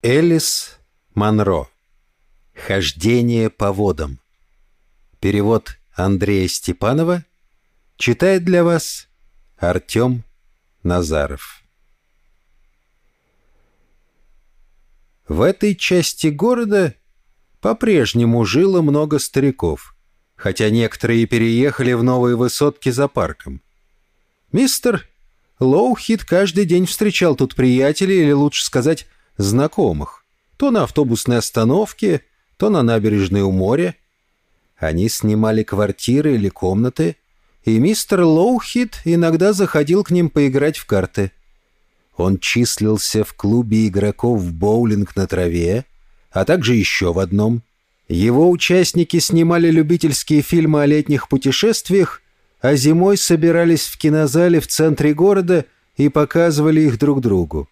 Элис Монро. Хождение по водам. Перевод Андрея Степанова. Читает для вас Артем Назаров. В этой части города по-прежнему жило много стариков, хотя некоторые переехали в новые высотки за парком. Мистер Лоухит каждый день встречал тут приятелей, или лучше сказать, знакомых. То на автобусной остановке, то на набережной у моря. Они снимали квартиры или комнаты, и мистер Лоухит иногда заходил к ним поиграть в карты. Он числился в клубе игроков в боулинг на траве, а также еще в одном. Его участники снимали любительские фильмы о летних путешествиях, а зимой собирались в кинозале в центре города и показывали их друг другу.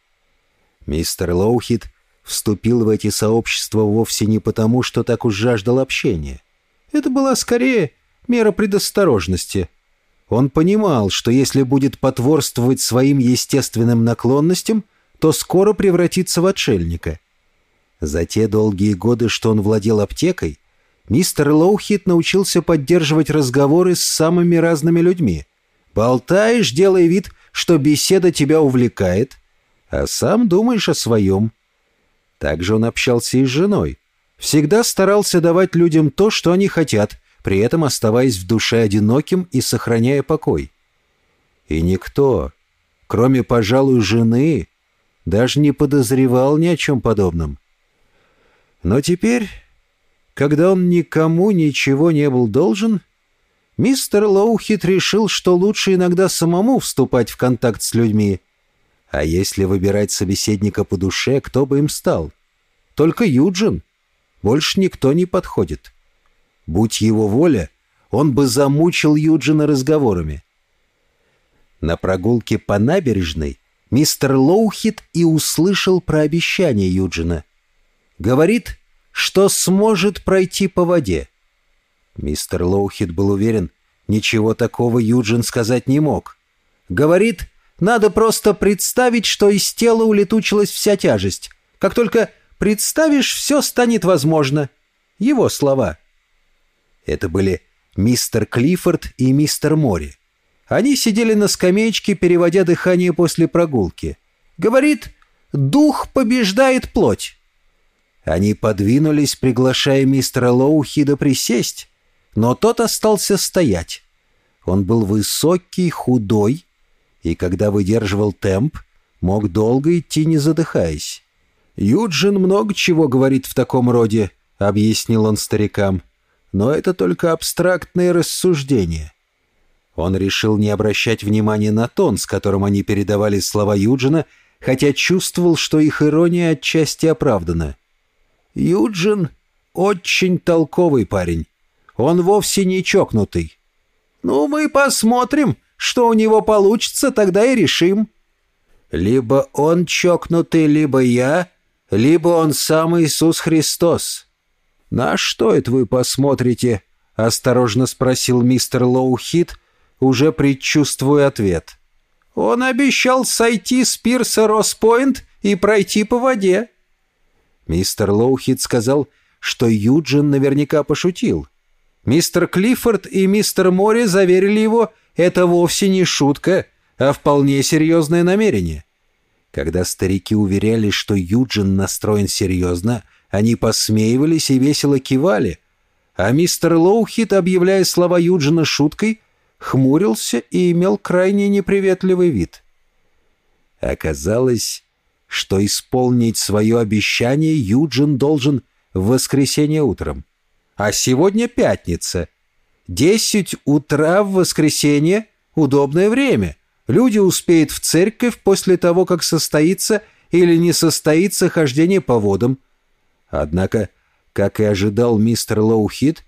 Мистер Лоухит вступил в эти сообщества вовсе не потому, что так уж жаждал общения. Это была скорее мера предосторожности. Он понимал, что если будет потворствовать своим естественным наклонностям, то скоро превратится в отшельника. За те долгие годы, что он владел аптекой, мистер Лоухит научился поддерживать разговоры с самыми разными людьми. Болтаешь, делая вид, что беседа тебя увлекает — а сам думаешь о своем. Также он общался и с женой. Всегда старался давать людям то, что они хотят, при этом оставаясь в душе одиноким и сохраняя покой. И никто, кроме, пожалуй, жены, даже не подозревал ни о чем подобном. Но теперь, когда он никому ничего не был должен, мистер Лоухит решил, что лучше иногда самому вступать в контакт с людьми, а если выбирать собеседника по душе, кто бы им стал? Только Юджин. Больше никто не подходит. Будь его воля, он бы замучил Юджина разговорами. На прогулке по набережной мистер Лоухит и услышал про обещание Юджина. Говорит, что сможет пройти по воде. Мистер Лоухит был уверен, ничего такого Юджин сказать не мог. Говорит, надо просто представить, что из тела улетучилась вся тяжесть. Как только представишь, все станет возможно. Его слова. Это были мистер Клиффорд и мистер Мори. Они сидели на скамеечке, переводя дыхание после прогулки. Говорит, дух побеждает плоть. Они подвинулись, приглашая мистера Лоухида присесть, но тот остался стоять. Он был высокий, худой, и когда выдерживал темп, мог долго идти, не задыхаясь. «Юджин много чего говорит в таком роде», — объяснил он старикам, «но это только абстрактные рассуждения». Он решил не обращать внимания на тон, с которым они передавали слова Юджина, хотя чувствовал, что их ирония отчасти оправдана. «Юджин очень толковый парень. Он вовсе не чокнутый». «Ну, мы посмотрим», что у него получится, тогда и решим. Либо он чокнутый, либо я, либо он сам Иисус Христос. На что это вы посмотрите? Осторожно спросил мистер Лоухит, уже предчувствуя ответ. Он обещал сойти с пирса Роспойнт и пройти по воде. Мистер Лоухит сказал, что Юджин наверняка пошутил. Мистер Клиффорд и мистер Мори заверили его, это вовсе не шутка, а вполне серьезное намерение. Когда старики уверяли, что Юджин настроен серьезно, они посмеивались и весело кивали, а мистер Лоухит, объявляя слова Юджина шуткой, хмурился и имел крайне неприветливый вид. Оказалось, что исполнить свое обещание Юджин должен в воскресенье утром. А сегодня пятница — Десять утра в воскресенье – удобное время. Люди успеют в церковь после того, как состоится или не состоится хождение по водам. Однако, как и ожидал мистер Лоухит,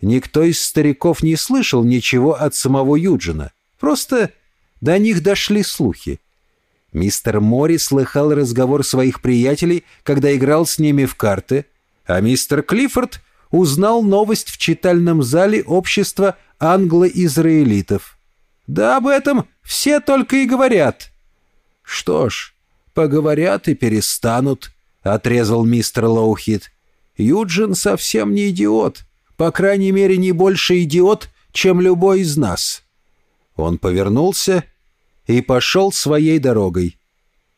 никто из стариков не слышал ничего от самого Юджина. Просто до них дошли слухи. Мистер Мори слыхал разговор своих приятелей, когда играл с ними в карты, а мистер Клиффорд узнал новость в читальном зале общества англо-израилитов. Да об этом все только и говорят. Что ж, поговорят и перестанут, — отрезал мистер Лоухит. «Юджин совсем не идиот. По крайней мере, не больше идиот, чем любой из нас». Он повернулся и пошел своей дорогой.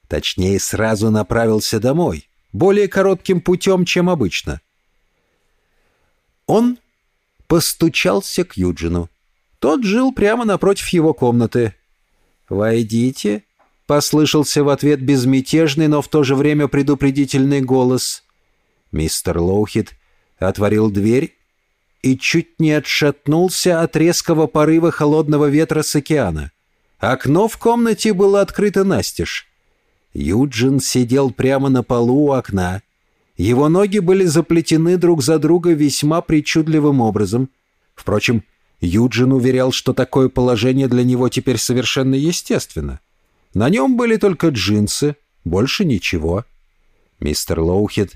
Точнее, сразу направился домой, более коротким путем, чем обычно. Он постучался к Юджину. Тот жил прямо напротив его комнаты. «Войдите», — послышался в ответ безмятежный, но в то же время предупредительный голос. Мистер Лоухит отворил дверь и чуть не отшатнулся от резкого порыва холодного ветра с океана. Окно в комнате было открыто настежь. Юджин сидел прямо на полу у окна. Его ноги были заплетены друг за друга весьма причудливым образом. Впрочем, Юджин уверял, что такое положение для него теперь совершенно естественно. На нем были только джинсы, больше ничего. Мистер Лоухит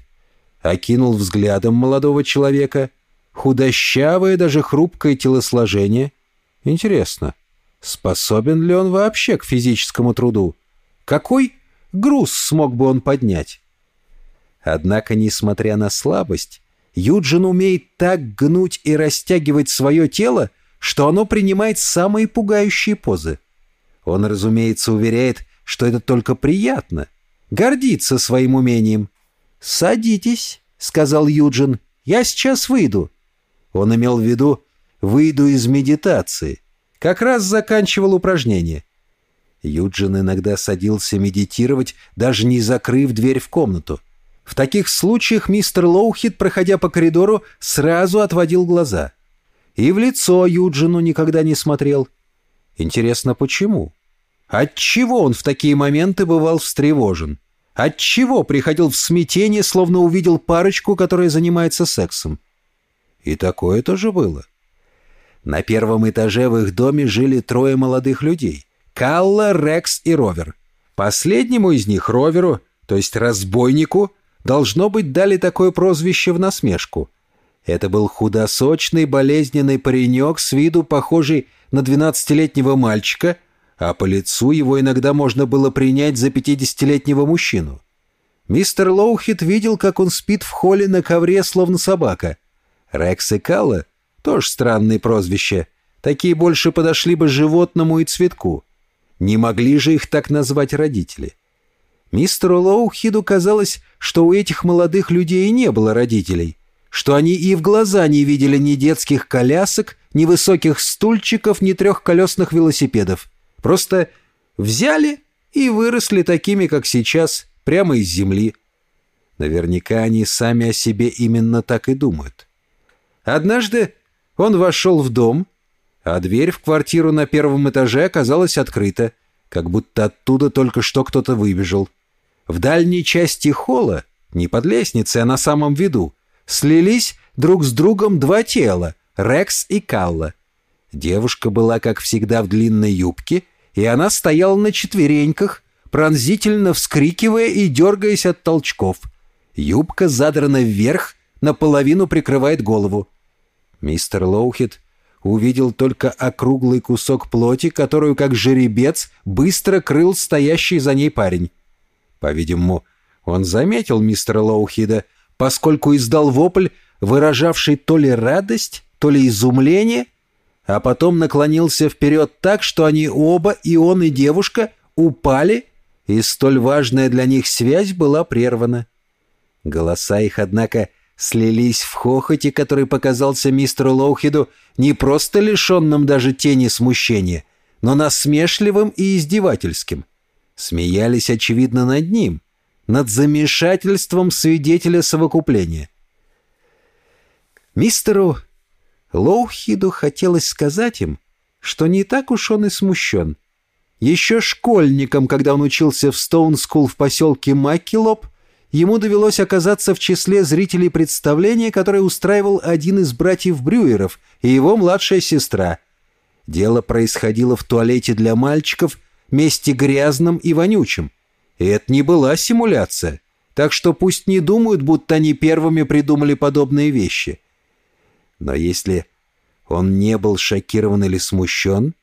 окинул взглядом молодого человека, худощавое, даже хрупкое телосложение. Интересно, способен ли он вообще к физическому труду? Какой груз смог бы он поднять? Однако, несмотря на слабость, Юджин умеет так гнуть и растягивать свое тело, что оно принимает самые пугающие позы. Он, разумеется, уверяет, что это только приятно, гордится своим умением. «Садитесь», — сказал Юджин, — «я сейчас выйду». Он имел в виду «выйду из медитации», как раз заканчивал упражнение. Юджин иногда садился медитировать, даже не закрыв дверь в комнату. В таких случаях мистер Лоухит, проходя по коридору, сразу отводил глаза. И в лицо Юджину никогда не смотрел. Интересно, почему? Отчего он в такие моменты бывал встревожен? Отчего приходил в смятение, словно увидел парочку, которая занимается сексом? И такое тоже было. На первом этаже в их доме жили трое молодых людей — Калла, Рекс и Ровер. Последнему из них, Роверу, то есть разбойнику, Должно быть, дали такое прозвище в насмешку. Это был худосочный, болезненный паренек, с виду похожий на двенадцатилетнего мальчика, а по лицу его иногда можно было принять за пятидесятилетнего мужчину. Мистер Лоухит видел, как он спит в холле на ковре, словно собака. Рекс и Калла — тоже странное прозвище. Такие больше подошли бы животному и цветку. Не могли же их так назвать родители. — Мистеру Лоухиду казалось, что у этих молодых людей не было родителей, что они и в глаза не видели ни детских колясок, ни высоких стульчиков, ни трехколесных велосипедов. Просто взяли и выросли такими, как сейчас, прямо из земли. Наверняка они сами о себе именно так и думают. Однажды он вошел в дом, а дверь в квартиру на первом этаже оказалась открыта, как будто оттуда только что кто-то выбежал. В дальней части холла, не под лестницей, а на самом виду, слились друг с другом два тела — Рекс и Калла. Девушка была, как всегда, в длинной юбке, и она стояла на четвереньках, пронзительно вскрикивая и дергаясь от толчков. Юбка задрана вверх, наполовину прикрывает голову. Мистер Лоухит увидел только округлый кусок плоти, которую, как жеребец, быстро крыл стоящий за ней парень. По-видимому, он заметил мистера Лоухида, поскольку издал вопль, выражавший то ли радость, то ли изумление, а потом наклонился вперед так, что они оба, и он, и девушка, упали, и столь важная для них связь была прервана. Голоса их, однако, слились в хохоте, который показался мистеру Лоухиду не просто лишенным даже тени смущения, но насмешливым и издевательским — смеялись, очевидно, над ним, над замешательством свидетеля совокупления. Мистеру Лоухиду хотелось сказать им, что не так уж он и смущен. Еще школьником, когда он учился в Стоун-скул в поселке Маккилоп, ему довелось оказаться в числе зрителей представления, которое устраивал один из братьев Брюеров и его младшая сестра. Дело происходило в туалете для мальчиков – месте грязном и вонючем. И это не была симуляция, так что пусть не думают, будто они первыми придумали подобные вещи. Но если он не был шокирован или смущен,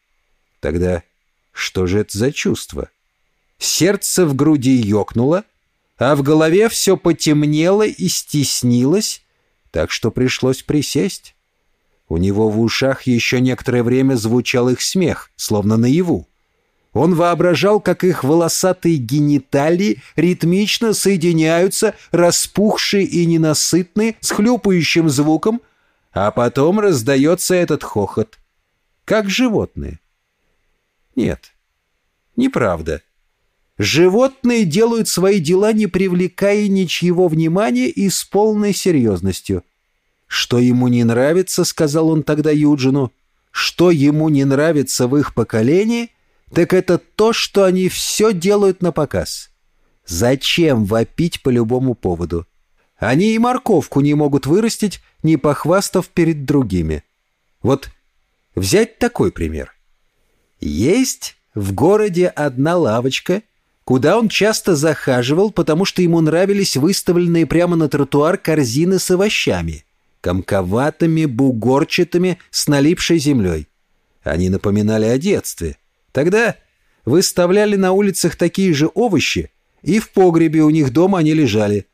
тогда что же это за чувство? Сердце в груди ёкнуло, а в голове все потемнело и стеснилось, так что пришлось присесть. У него в ушах еще некоторое время звучал их смех, словно наяву. Он воображал, как их волосатые гениталии ритмично соединяются, распухшие и ненасытные, с хлюпающим звуком, а потом раздается этот хохот. Как животные. Нет, неправда. Животные делают свои дела, не привлекая ничьего внимания и с полной серьезностью. Что ему не нравится, сказал он тогда Юджину, что ему не нравится в их поколении — так это то, что они все делают на показ. Зачем вопить по любому поводу? Они и морковку не могут вырастить, не похвастав перед другими. Вот взять такой пример. Есть в городе одна лавочка, куда он часто захаживал, потому что ему нравились выставленные прямо на тротуар корзины с овощами, комковатыми, бугорчатыми, с налипшей землей. Они напоминали о детстве. Тогда выставляли на улицах такие же овощи, и в погребе у них дома они лежали.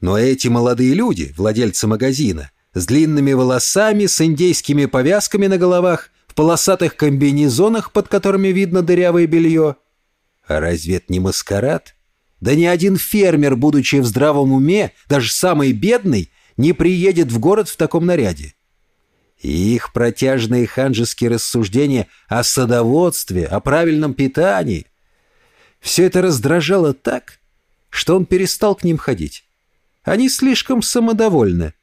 Но эти молодые люди, владельцы магазина, с длинными волосами, с индейскими повязками на головах, в полосатых комбинезонах, под которыми видно дырявое белье. А разве это не маскарад? Да ни один фермер, будучи в здравом уме, даже самый бедный, не приедет в город в таком наряде и их протяжные ханжеские рассуждения о садоводстве, о правильном питании. Все это раздражало так, что он перестал к ним ходить. Они слишком самодовольны.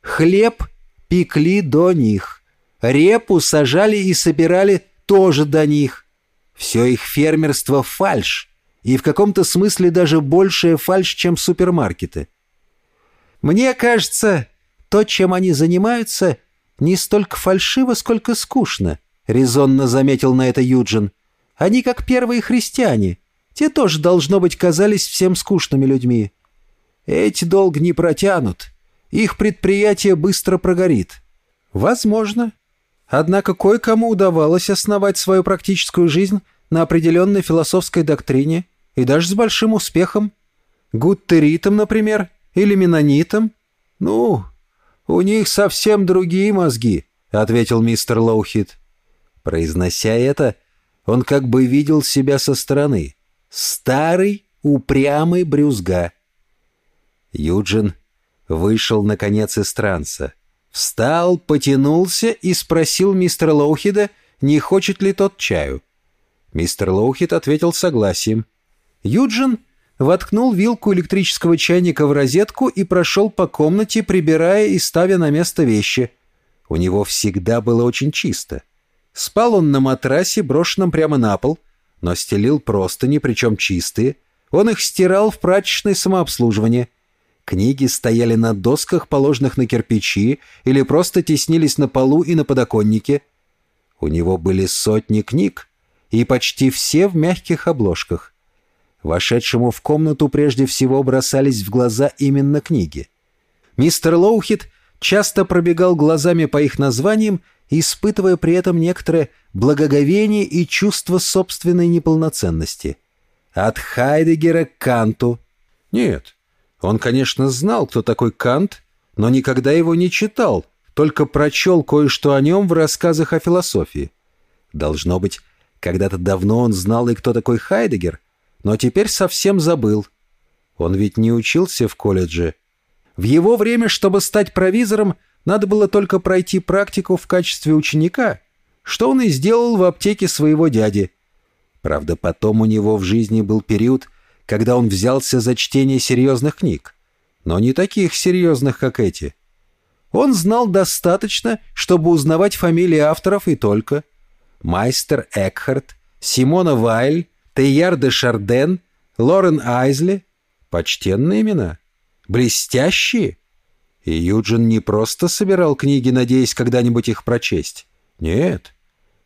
Хлеб пекли до них, репу сажали и собирали тоже до них. Все их фермерство — фальш, и в каком-то смысле даже большая фальш, чем супермаркеты. Мне кажется, то, чем они занимаются — не столько фальшиво, сколько скучно», — резонно заметил на это Юджин. «Они как первые христиане. Те тоже, должно быть, казались всем скучными людьми. Эти долго не протянут. Их предприятие быстро прогорит. Возможно. Однако кое-кому удавалось основать свою практическую жизнь на определенной философской доктрине, и даже с большим успехом. Гуттеритам, например, или менонитам. Ну, «У них совсем другие мозги», — ответил мистер Лоухит. Произнося это, он как бы видел себя со стороны. Старый, упрямый брюзга. Юджин вышел, наконец, из транса. Встал, потянулся и спросил мистера Лоухида, не хочет ли тот чаю. Мистер Лоухид ответил согласием. Юджин воткнул вилку электрического чайника в розетку и прошел по комнате, прибирая и ставя на место вещи. У него всегда было очень чисто. Спал он на матрасе, брошенном прямо на пол, но стелил простыни, причем чистые. Он их стирал в прачечной самообслуживании. Книги стояли на досках, положенных на кирпичи, или просто теснились на полу и на подоконнике. У него были сотни книг, и почти все в мягких обложках. Вошедшему в комнату прежде всего бросались в глаза именно книги. Мистер Лоухит часто пробегал глазами по их названиям, испытывая при этом некоторое благоговение и чувство собственной неполноценности. От Хайдегера к Канту. Нет, он, конечно, знал, кто такой Кант, но никогда его не читал, только прочел кое-что о нем в рассказах о философии. Должно быть, когда-то давно он знал и кто такой Хайдегер — но теперь совсем забыл. Он ведь не учился в колледже. В его время, чтобы стать провизором, надо было только пройти практику в качестве ученика, что он и сделал в аптеке своего дяди. Правда, потом у него в жизни был период, когда он взялся за чтение серьезных книг, но не таких серьезных, как эти. Он знал достаточно, чтобы узнавать фамилии авторов и только. Майстер Экхарт, Симона Вайль, Тейяр де Шарден, Лорен Айзли. Почтенные имена. Блестящие. И Юджин не просто собирал книги, надеясь когда-нибудь их прочесть. Нет,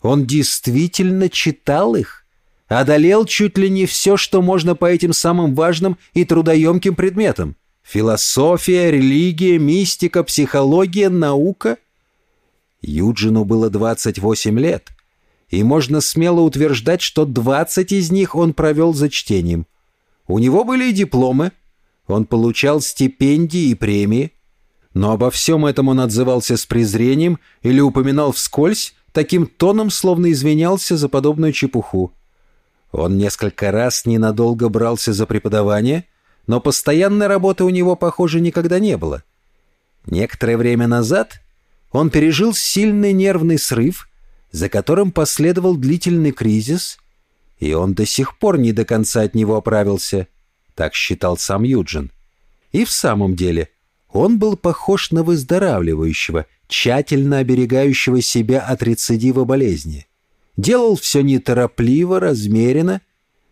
он действительно читал их. Одолел чуть ли не все, что можно по этим самым важным и трудоемким предметам. Философия, религия, мистика, психология, наука. Юджину было 28 лет и можно смело утверждать, что 20 из них он провел за чтением. У него были и дипломы, Он получал стипендии и премии, но обо всем этом он отзывался с презрением или упоминал вскользь, таким тоном, словно извинялся за подобную чепуху. Он несколько раз ненадолго брался за преподавание, но постоянной работы у него, похоже, никогда не было. Некоторое время назад он пережил сильный нервный срыв, за которым последовал длительный кризис, и он до сих пор не до конца от него оправился, так считал сам Юджин. И в самом деле он был похож на выздоравливающего, тщательно оберегающего себя от рецидива болезни. Делал все неторопливо, размеренно,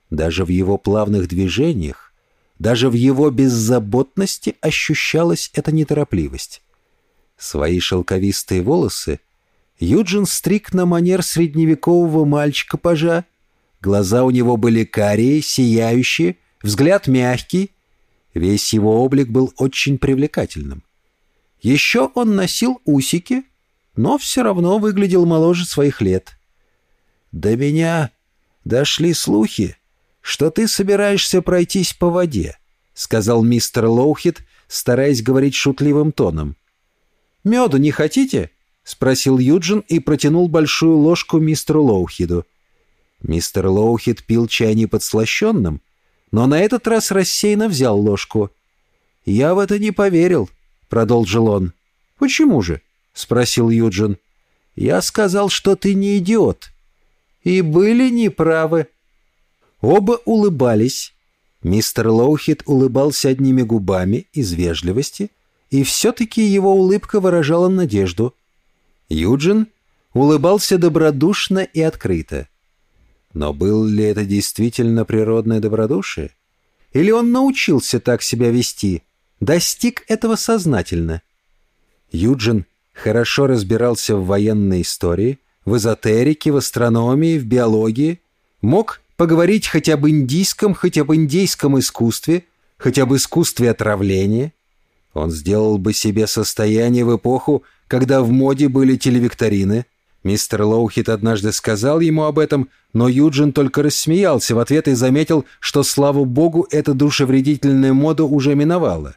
даже в его плавных движениях, даже в его беззаботности ощущалась эта неторопливость. Свои шелковистые волосы Юджин стриг на манер средневекового мальчика-пажа. Глаза у него были карие, сияющие, взгляд мягкий. Весь его облик был очень привлекательным. Еще он носил усики, но все равно выглядел моложе своих лет. «До меня дошли слухи, что ты собираешься пройтись по воде», — сказал мистер Лоухит, стараясь говорить шутливым тоном. «Меду не хотите?» — спросил Юджин и протянул большую ложку мистеру Лоухиду. Мистер Лоухид пил чай не подслащенным, но на этот раз рассеянно взял ложку. «Я в это не поверил», — продолжил он. «Почему же?» — спросил Юджин. «Я сказал, что ты не идиот». «И были неправы». Оба улыбались. Мистер Лоухид улыбался одними губами из вежливости — и все-таки его улыбка выражала надежду. Юджин улыбался добродушно и открыто. Но был ли это действительно природное добродушие? Или он научился так себя вести, достиг этого сознательно? Юджин хорошо разбирался в военной истории, в эзотерике, в астрономии, в биологии, мог поговорить хоть об индийском, хоть об индейском искусстве, хоть об искусстве отравления — он сделал бы себе состояние в эпоху, когда в моде были телевикторины. Мистер Лоухит однажды сказал ему об этом, но Юджин только рассмеялся в ответ и заметил, что, слава богу, эта душевредительная мода уже миновала.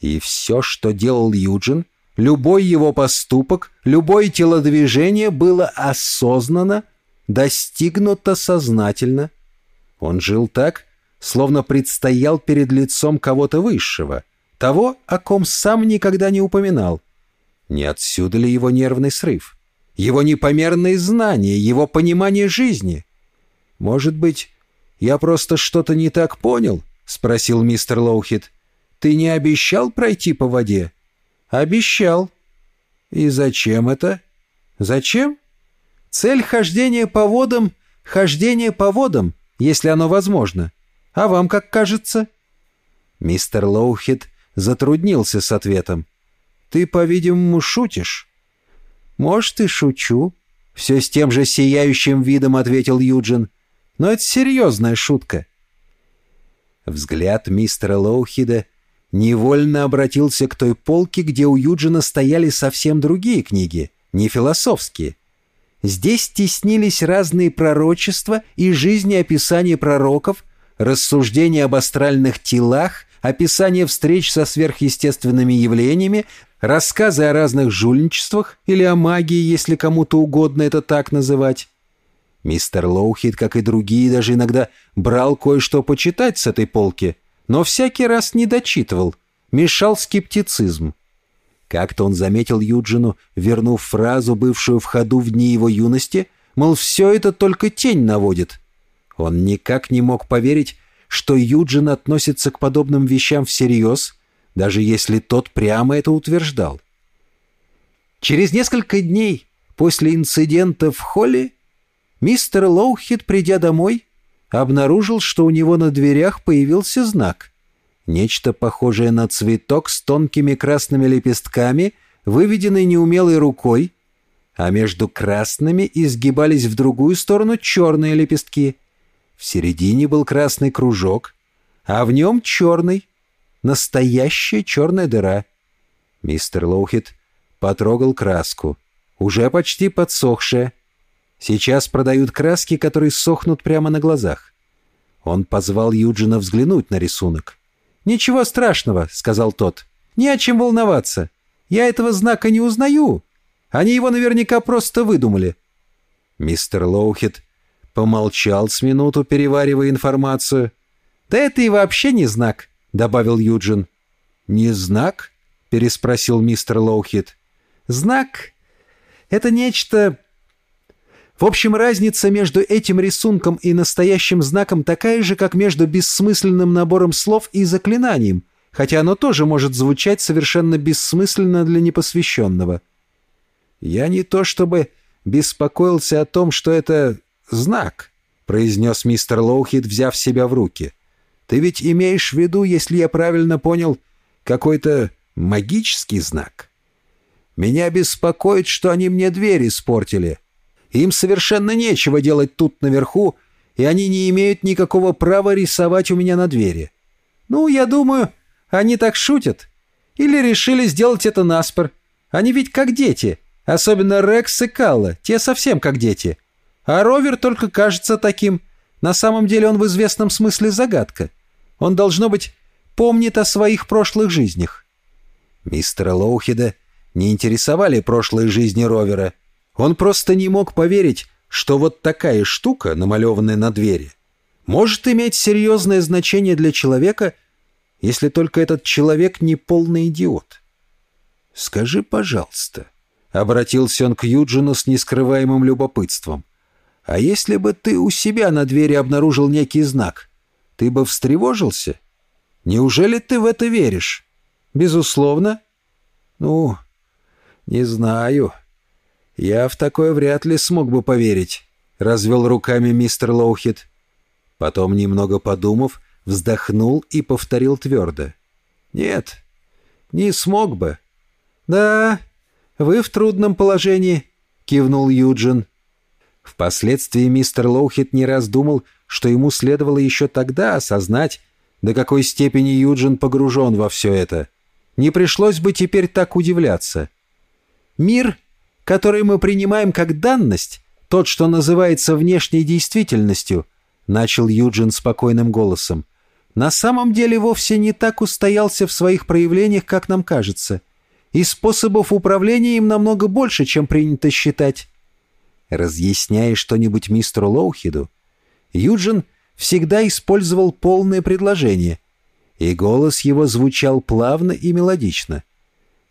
И все, что делал Юджин, любой его поступок, любое телодвижение было осознанно, достигнуто сознательно. Он жил так, словно предстоял перед лицом кого-то высшего — того, о ком сам никогда не упоминал. Не отсюда ли его нервный срыв? Его непомерные знания, его понимание жизни? Может быть, я просто что-то не так понял? Спросил мистер Лоухит. Ты не обещал пройти по воде? Обещал. И зачем это? Зачем? Цель хождения по водам — хождение по водам, если оно возможно. А вам как кажется? Мистер Лоухит затруднился с ответом. «Ты, по-видимому, шутишь?» «Может, и шучу», — все с тем же сияющим видом ответил Юджин. «Но это серьезная шутка». Взгляд мистера Лоухида невольно обратился к той полке, где у Юджина стояли совсем другие книги, не философские. Здесь теснились разные пророчества и жизнеописания пророков, рассуждения об астральных телах описание встреч со сверхъестественными явлениями, рассказы о разных жульничествах или о магии, если кому-то угодно это так называть. Мистер Лоухид, как и другие, даже иногда брал кое-что почитать с этой полки, но всякий раз не дочитывал, мешал скептицизм. Как-то он заметил Юджину, вернув фразу, бывшую в ходу в дни его юности, мол, все это только тень наводит. Он никак не мог поверить, что Юджин относится к подобным вещам всерьез, даже если тот прямо это утверждал. Через несколько дней после инцидента в холле мистер Лоухит, придя домой, обнаружил, что у него на дверях появился знак. Нечто похожее на цветок с тонкими красными лепестками, выведенный неумелой рукой, а между красными изгибались в другую сторону черные лепестки — в середине был красный кружок, а в нем черный, настоящая черная дыра. Мистер Лоухит потрогал краску, уже почти подсохшая. Сейчас продают краски, которые сохнут прямо на глазах. Он позвал Юджина взглянуть на рисунок. «Ничего страшного», — сказал тот. «Не о чем волноваться. Я этого знака не узнаю. Они его наверняка просто выдумали». Мистер Лоухит помолчал с минуту, переваривая информацию. «Да это и вообще не знак», — добавил Юджин. «Не знак?» — переспросил мистер Лоухит. «Знак — это нечто в общем, разница между этим рисунком и настоящим знаком такая же, как между бессмысленным набором слов и заклинанием, хотя оно тоже может звучать совершенно бессмысленно для непосвященного. «Я не то чтобы беспокоился о том, что это знак», — произнес мистер Лоухид, взяв себя в руки. «Ты ведь имеешь в виду, если я правильно понял, какой-то магический знак? Меня беспокоит, что они мне дверь испортили». Им совершенно нечего делать тут наверху, и они не имеют никакого права рисовать у меня на двери. Ну, я думаю, они так шутят. Или решили сделать это наспор. Они ведь как дети, особенно Рекс и Калла, те совсем как дети. А Ровер только кажется таким. На самом деле он в известном смысле загадка. Он, должно быть, помнит о своих прошлых жизнях. Мистера Лоухида не интересовали прошлые жизни Ровера — он просто не мог поверить, что вот такая штука, намалеванная на двери, может иметь серьезное значение для человека, если только этот человек не полный идиот. «Скажи, пожалуйста», — обратился он к Юджину с нескрываемым любопытством, «а если бы ты у себя на двери обнаружил некий знак, ты бы встревожился? Неужели ты в это веришь?» «Безусловно». «Ну, не знаю», «Я в такое вряд ли смог бы поверить», — развел руками мистер Лоухит. Потом, немного подумав, вздохнул и повторил твердо. «Нет, не смог бы». «Да, вы в трудном положении», — кивнул Юджин. Впоследствии мистер Лоухит не раз думал, что ему следовало еще тогда осознать, до какой степени Юджин погружен во все это. Не пришлось бы теперь так удивляться. «Мир который мы принимаем как данность, тот, что называется внешней действительностью, начал Юджин спокойным голосом, на самом деле вовсе не так устоялся в своих проявлениях, как нам кажется, и способов управления им намного больше, чем принято считать. Разъясняя что-нибудь мистеру Лоухиду, Юджин всегда использовал полное предложение, и голос его звучал плавно и мелодично —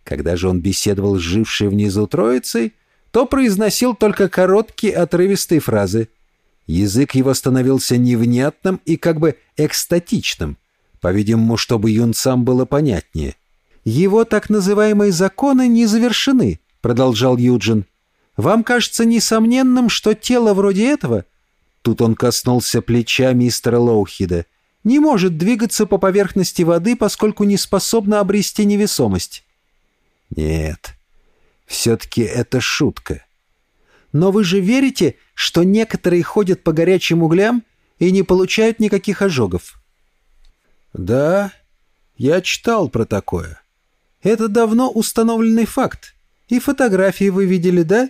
когда же он беседовал с жившей внизу троицей, то произносил только короткие отрывистые фразы. Язык его становился невнятным и как бы экстатичным, по-видимому, чтобы юнцам было понятнее. «Его так называемые законы не завершены», — продолжал Юджин. «Вам кажется несомненным, что тело вроде этого...» Тут он коснулся плеча мистера Лоухида. «Не может двигаться по поверхности воды, поскольку не способно обрести невесомость. Нет, все-таки это шутка. Но вы же верите, что некоторые ходят по горячим углям и не получают никаких ожогов? Да, я читал про такое. Это давно установленный факт. И фотографии вы видели, да?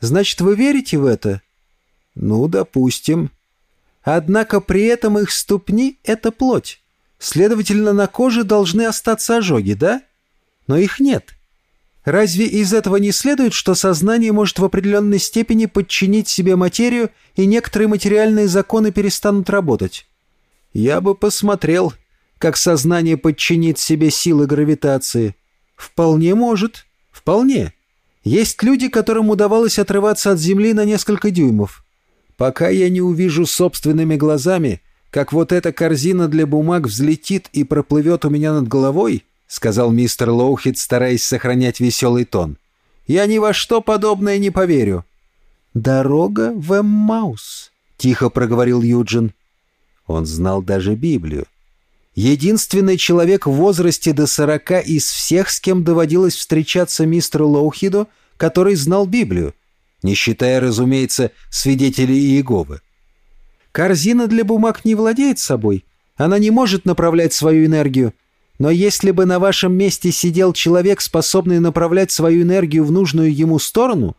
Значит, вы верите в это? Ну, допустим. Однако при этом их ступни — это плоть. Следовательно, на коже должны остаться ожоги, да? Но их нет. Разве из этого не следует, что сознание может в определенной степени подчинить себе материю, и некоторые материальные законы перестанут работать? Я бы посмотрел, как сознание подчинит себе силы гравитации. Вполне может. Вполне. Есть люди, которым удавалось отрываться от Земли на несколько дюймов. Пока я не увижу собственными глазами, как вот эта корзина для бумаг взлетит и проплывет у меня над головой, — сказал мистер Лоухит, стараясь сохранять веселый тон. «Я ни во что подобное не поверю». «Дорога в Эммаус», — тихо проговорил Юджин. Он знал даже Библию. Единственный человек в возрасте до сорока из всех, с кем доводилось встречаться мистеру Лоухиду, который знал Библию, не считая, разумеется, свидетелей Иеговы. «Корзина для бумаг не владеет собой. Она не может направлять свою энергию. Но если бы на вашем месте сидел человек, способный направлять свою энергию в нужную ему сторону...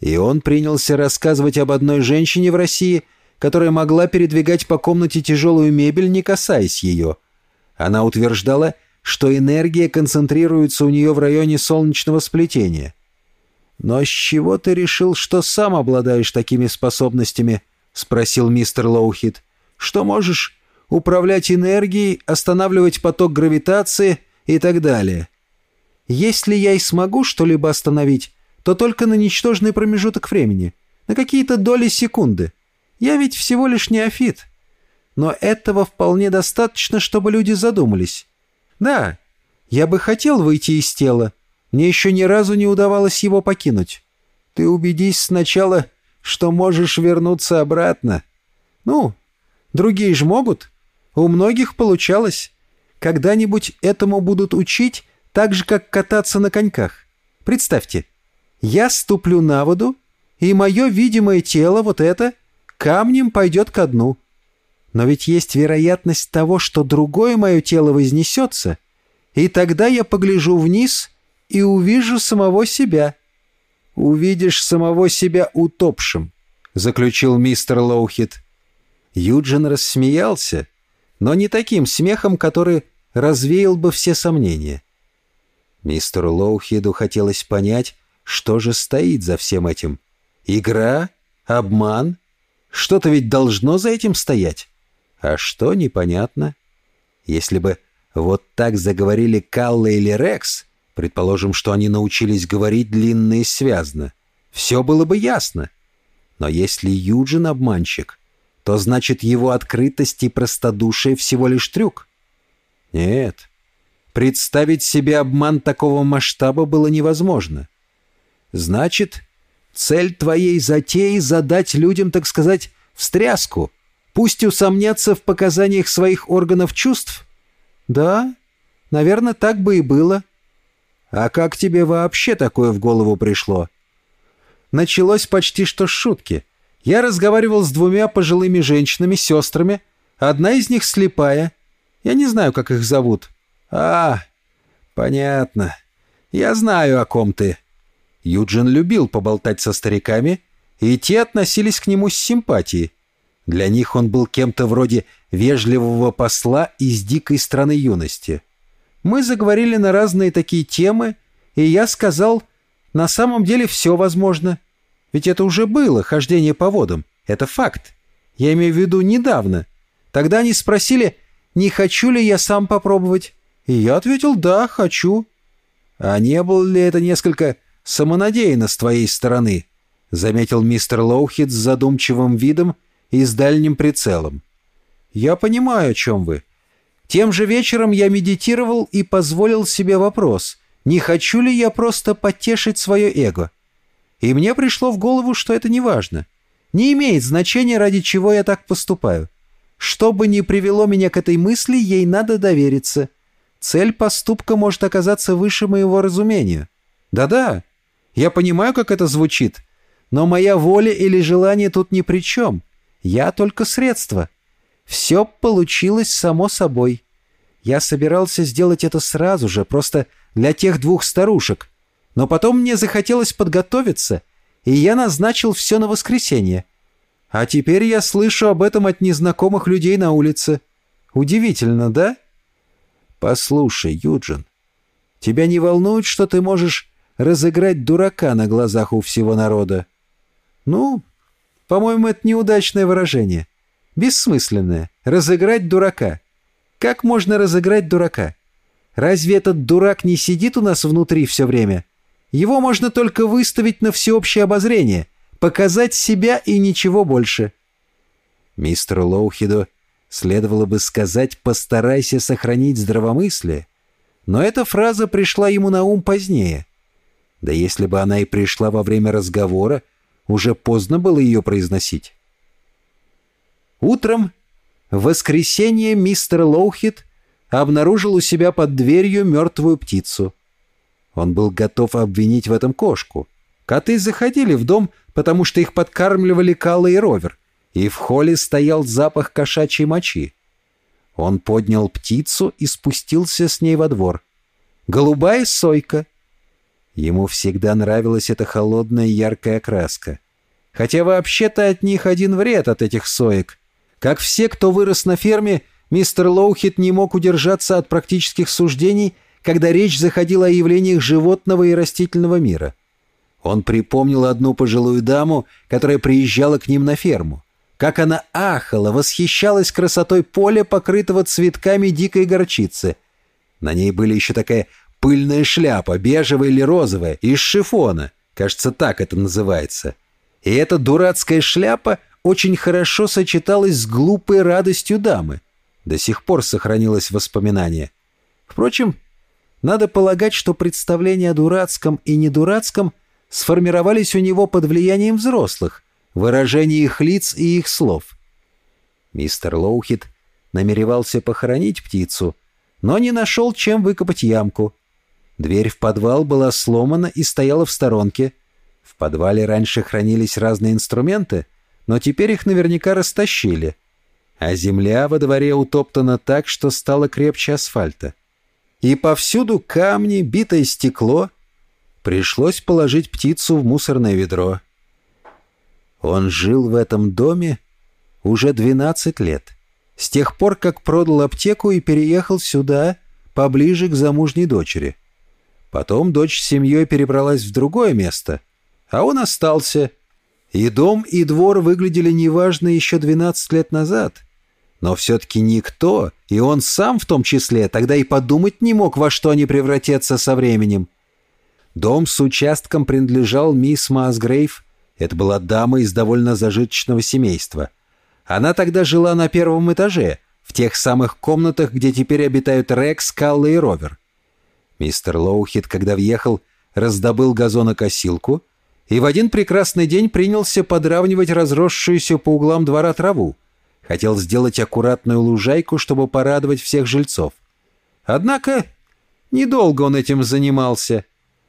И он принялся рассказывать об одной женщине в России, которая могла передвигать по комнате тяжелую мебель, не касаясь ее. Она утверждала, что энергия концентрируется у нее в районе солнечного сплетения. «Но с чего ты решил, что сам обладаешь такими способностями?» — спросил мистер Лоухит. «Что можешь управлять энергией, останавливать поток гравитации и так далее? Если я и смогу что-либо остановить, то только на ничтожный промежуток времени, на какие-то доли секунды. Я ведь всего лишь неофит. Но этого вполне достаточно, чтобы люди задумались. Да, я бы хотел выйти из тела. Мне еще ни разу не удавалось его покинуть. Ты убедись сначала, что можешь вернуться обратно. Ну, другие же могут. У многих получалось. Когда-нибудь этому будут учить так же, как кататься на коньках. Представьте, я ступлю на воду, и мое видимое тело, вот это, камнем пойдет ко дну. Но ведь есть вероятность того, что другое мое тело вознесется, и тогда я погляжу вниз и увижу самого себя. «Увидишь самого себя утопшим», — заключил мистер Лоухит. Юджин рассмеялся, но не таким смехом, который развеял бы все сомнения. Мистеру Лоухиду хотелось понять, что же стоит за всем этим. Игра? Обман? Что-то ведь должно за этим стоять. А что, непонятно. Если бы вот так заговорили Калла или Рекс, предположим, что они научились говорить длинно и связно, все было бы ясно. Но если Юджин обманщик, то значит его открытость и простодушие всего лишь трюк. Нет, представить себе обман такого масштаба было невозможно. Значит, цель твоей затеи — задать людям, так сказать, встряску — Пусть усомнятся в показаниях своих органов чувств? Да, наверное, так бы и было. А как тебе вообще такое в голову пришло? Началось почти что с шутки. Я разговаривал с двумя пожилыми женщинами, сестрами. Одна из них слепая. Я не знаю, как их зовут. А, понятно. Я знаю, о ком ты. Юджин любил поболтать со стариками, и те относились к нему с симпатией. Для них он был кем-то вроде вежливого посла из дикой страны юности. Мы заговорили на разные такие темы, и я сказал, на самом деле все возможно. Ведь это уже было, хождение по водам. Это факт. Я имею в виду недавно. Тогда они спросили, не хочу ли я сам попробовать. И я ответил, да, хочу. А не было ли это несколько самонадеянно с твоей стороны? Заметил мистер Лоухит с задумчивым видом, и с дальним прицелом. «Я понимаю, о чем вы. Тем же вечером я медитировал и позволил себе вопрос, не хочу ли я просто потешить свое эго. И мне пришло в голову, что это не важно. Не имеет значения, ради чего я так поступаю. Что бы ни привело меня к этой мысли, ей надо довериться. Цель поступка может оказаться выше моего разумения. Да-да, я понимаю, как это звучит, но моя воля или желание тут ни при чем. Я только средство. Все получилось само собой. Я собирался сделать это сразу же, просто для тех двух старушек. Но потом мне захотелось подготовиться, и я назначил все на воскресенье. А теперь я слышу об этом от незнакомых людей на улице. Удивительно, да? Послушай, Юджин, тебя не волнует, что ты можешь разыграть дурака на глазах у всего народа? Ну, по-моему, это неудачное выражение. Бессмысленное. Разыграть дурака. Как можно разыграть дурака? Разве этот дурак не сидит у нас внутри все время? Его можно только выставить на всеобщее обозрение, показать себя и ничего больше. Мистеру Лоухиду следовало бы сказать «постарайся сохранить здравомыслие», но эта фраза пришла ему на ум позднее. Да если бы она и пришла во время разговора, уже поздно было ее произносить. Утром, в воскресенье, мистер Лоухит обнаружил у себя под дверью мертвую птицу. Он был готов обвинить в этом кошку. Коты заходили в дом, потому что их подкармливали Калла и Ровер, и в холле стоял запах кошачьей мочи. Он поднял птицу и спустился с ней во двор. Голубая сойка — Ему всегда нравилась эта холодная яркая краска. Хотя вообще-то от них один вред от этих соек. Как все, кто вырос на ферме, мистер Лоухит не мог удержаться от практических суждений, когда речь заходила о явлениях животного и растительного мира. Он припомнил одну пожилую даму, которая приезжала к ним на ферму. Как она ахала, восхищалась красотой поля, покрытого цветками дикой горчицы. На ней были еще такая пыльная шляпа, бежевая или розовая, из шифона. Кажется, так это называется. И эта дурацкая шляпа очень хорошо сочеталась с глупой радостью дамы. До сих пор сохранилось воспоминание. Впрочем, надо полагать, что представления о дурацком и недурацком сформировались у него под влиянием взрослых, выражение их лиц и их слов. Мистер Лоухит намеревался похоронить птицу, но не нашел, чем выкопать ямку. Дверь в подвал была сломана и стояла в сторонке. В подвале раньше хранились разные инструменты, но теперь их наверняка растащили. А земля во дворе утоптана так, что стало крепче асфальта. И повсюду камни, битое стекло. Пришлось положить птицу в мусорное ведро. Он жил в этом доме уже 12 лет. С тех пор, как продал аптеку и переехал сюда, поближе к замужней дочери. Потом дочь с семьей перебралась в другое место, а он остался. И дом, и двор выглядели неважно еще 12 лет назад. Но все-таки никто, и он сам в том числе, тогда и подумать не мог, во что они превратятся со временем. Дом с участком принадлежал мисс Масгрейв. Это была дама из довольно зажиточного семейства. Она тогда жила на первом этаже, в тех самых комнатах, где теперь обитают Рекс, Калла и Ровер. Мистер Лоухит, когда въехал, раздобыл газонокосилку и в один прекрасный день принялся подравнивать разросшуюся по углам двора траву. Хотел сделать аккуратную лужайку, чтобы порадовать всех жильцов. Однако недолго он этим занимался.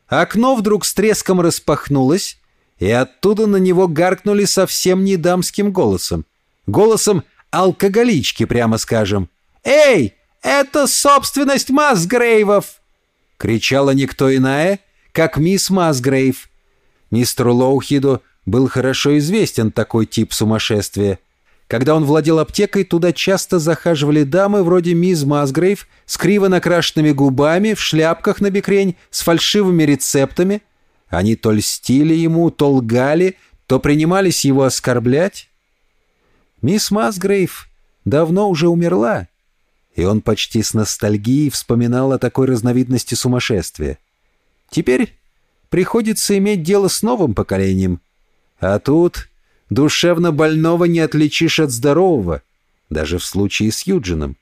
Окно вдруг с треском распахнулось, и оттуда на него гаркнули совсем не дамским голосом. Голосом алкоголички, прямо скажем. «Эй, это собственность Масгрейвов!» Кричала никто иная, как мисс Масгрейв. Мистеру Лоухиду был хорошо известен такой тип сумасшествия. Когда он владел аптекой, туда часто захаживали дамы вроде мисс Масгрейв с криво накрашенными губами, в шляпках на бекрень, с фальшивыми рецептами. Они то льстили ему, то лгали, то принимались его оскорблять. Мисс Масгрейв давно уже умерла, и он почти с ностальгией вспоминал о такой разновидности сумасшествия. Теперь приходится иметь дело с новым поколением. А тут душевно больного не отличишь от здорового, даже в случае с Юджином.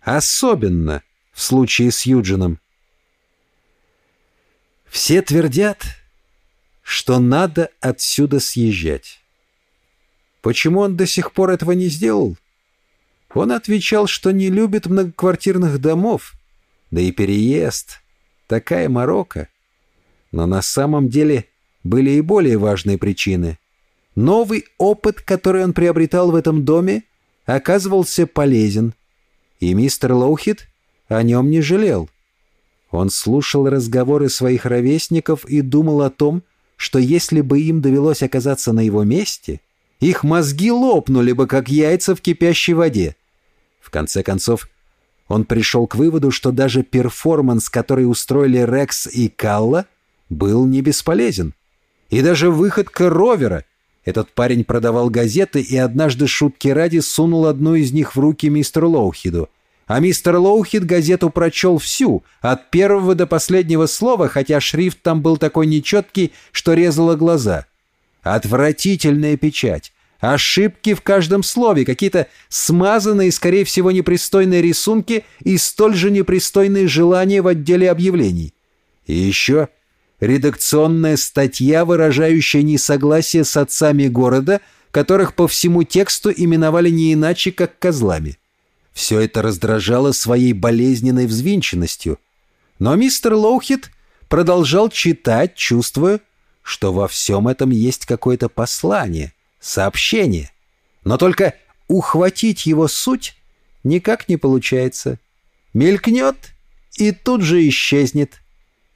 Особенно в случае с Юджином. Все твердят, что надо отсюда съезжать. Почему он до сих пор этого не сделал? Он отвечал, что не любит многоквартирных домов, да и переезд. Такая морока. Но на самом деле были и более важные причины. Новый опыт, который он приобретал в этом доме, оказывался полезен. И мистер Лоухит о нем не жалел. Он слушал разговоры своих ровесников и думал о том, что если бы им довелось оказаться на его месте, их мозги лопнули бы, как яйца в кипящей воде. В конце концов, он пришел к выводу, что даже перформанс, который устроили Рекс и Калла, был не бесполезен. И даже выходка Ровера. Этот парень продавал газеты и однажды шутки ради сунул одну из них в руки мистеру Лоухиду. А мистер Лоухид газету прочел всю, от первого до последнего слова, хотя шрифт там был такой нечеткий, что резало глаза. Отвратительная печать. Ошибки в каждом слове, какие-то смазанные, скорее всего, непристойные рисунки и столь же непристойные желания в отделе объявлений. И еще редакционная статья, выражающая несогласие с отцами города, которых по всему тексту именовали не иначе, как козлами. Все это раздражало своей болезненной взвинченностью. Но мистер Лоухит продолжал читать, чувствуя, что во всем этом есть какое-то послание — сообщение. Но только ухватить его суть никак не получается. Мелькнет и тут же исчезнет.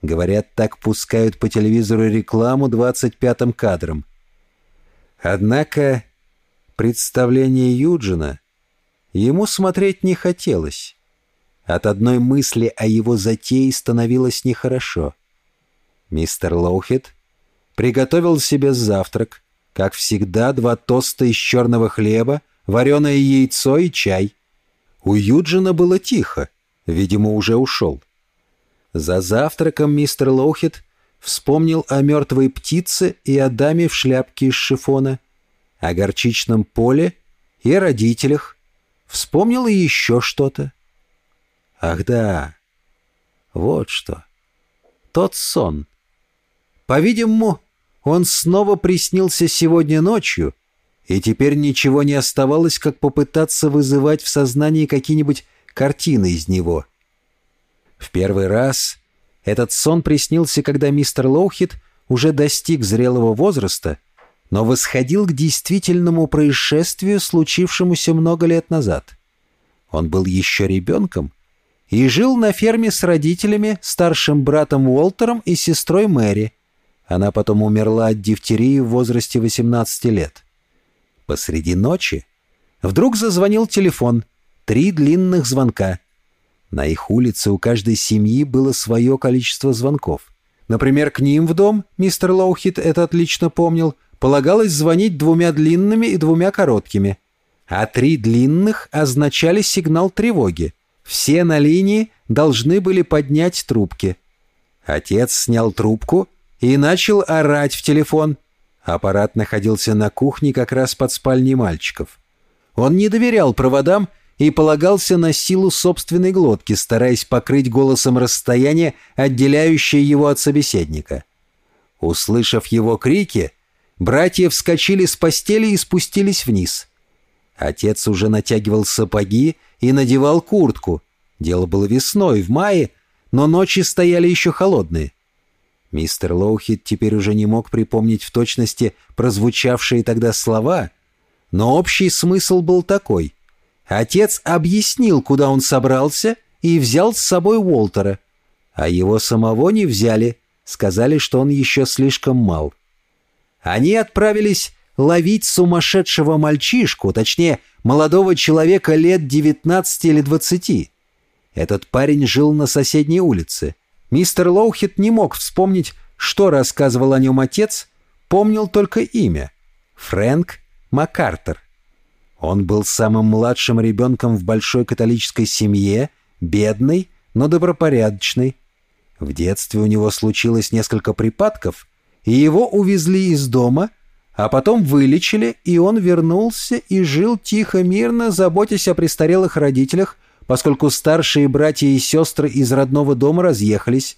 Говорят, так пускают по телевизору рекламу 25-м кадром. Однако представление Юджина ему смотреть не хотелось. От одной мысли о его затее становилось нехорошо. Мистер Лоухит приготовил себе завтрак, как всегда, два тоста из черного хлеба, вареное яйцо и чай. У Юджина было тихо, видимо, уже ушел. За завтраком мистер Лоухит вспомнил о мертвой птице и о даме в шляпке из шифона, о горчичном поле и о родителях. Вспомнил и еще что-то. Ах да, вот что. Тот сон. По-видимому, он снова приснился сегодня ночью, и теперь ничего не оставалось, как попытаться вызывать в сознании какие-нибудь картины из него. В первый раз этот сон приснился, когда мистер Лоухит уже достиг зрелого возраста, но восходил к действительному происшествию, случившемуся много лет назад. Он был еще ребенком и жил на ферме с родителями, старшим братом Уолтером и сестрой Мэри. Она потом умерла от дифтерии в возрасте 18 лет. Посреди ночи вдруг зазвонил телефон. Три длинных звонка. На их улице у каждой семьи было свое количество звонков. Например, к ним в дом, мистер Лоухит это отлично помнил, полагалось звонить двумя длинными и двумя короткими. А три длинных означали сигнал тревоги. Все на линии должны были поднять трубки. Отец снял трубку и начал орать в телефон. Аппарат находился на кухне как раз под спальней мальчиков. Он не доверял проводам и полагался на силу собственной глотки, стараясь покрыть голосом расстояние, отделяющее его от собеседника. Услышав его крики, братья вскочили с постели и спустились вниз. Отец уже натягивал сапоги и надевал куртку. Дело было весной, в мае, но ночи стояли еще холодные. Мистер Лоухит теперь уже не мог припомнить в точности прозвучавшие тогда слова, но общий смысл был такой. Отец объяснил, куда он собрался, и взял с собой Уолтера, а его самого не взяли, сказали, что он еще слишком мал. Они отправились ловить сумасшедшего мальчишку, точнее, молодого человека лет 19 или 20. Этот парень жил на соседней улице. Мистер Лоухит не мог вспомнить, что рассказывал о нем отец, помнил только имя — Фрэнк МакАртер. Он был самым младшим ребенком в большой католической семье, бедной, но добропорядочной. В детстве у него случилось несколько припадков, и его увезли из дома, а потом вылечили, и он вернулся и жил тихо-мирно, заботясь о престарелых родителях, поскольку старшие братья и сестры из родного дома разъехались.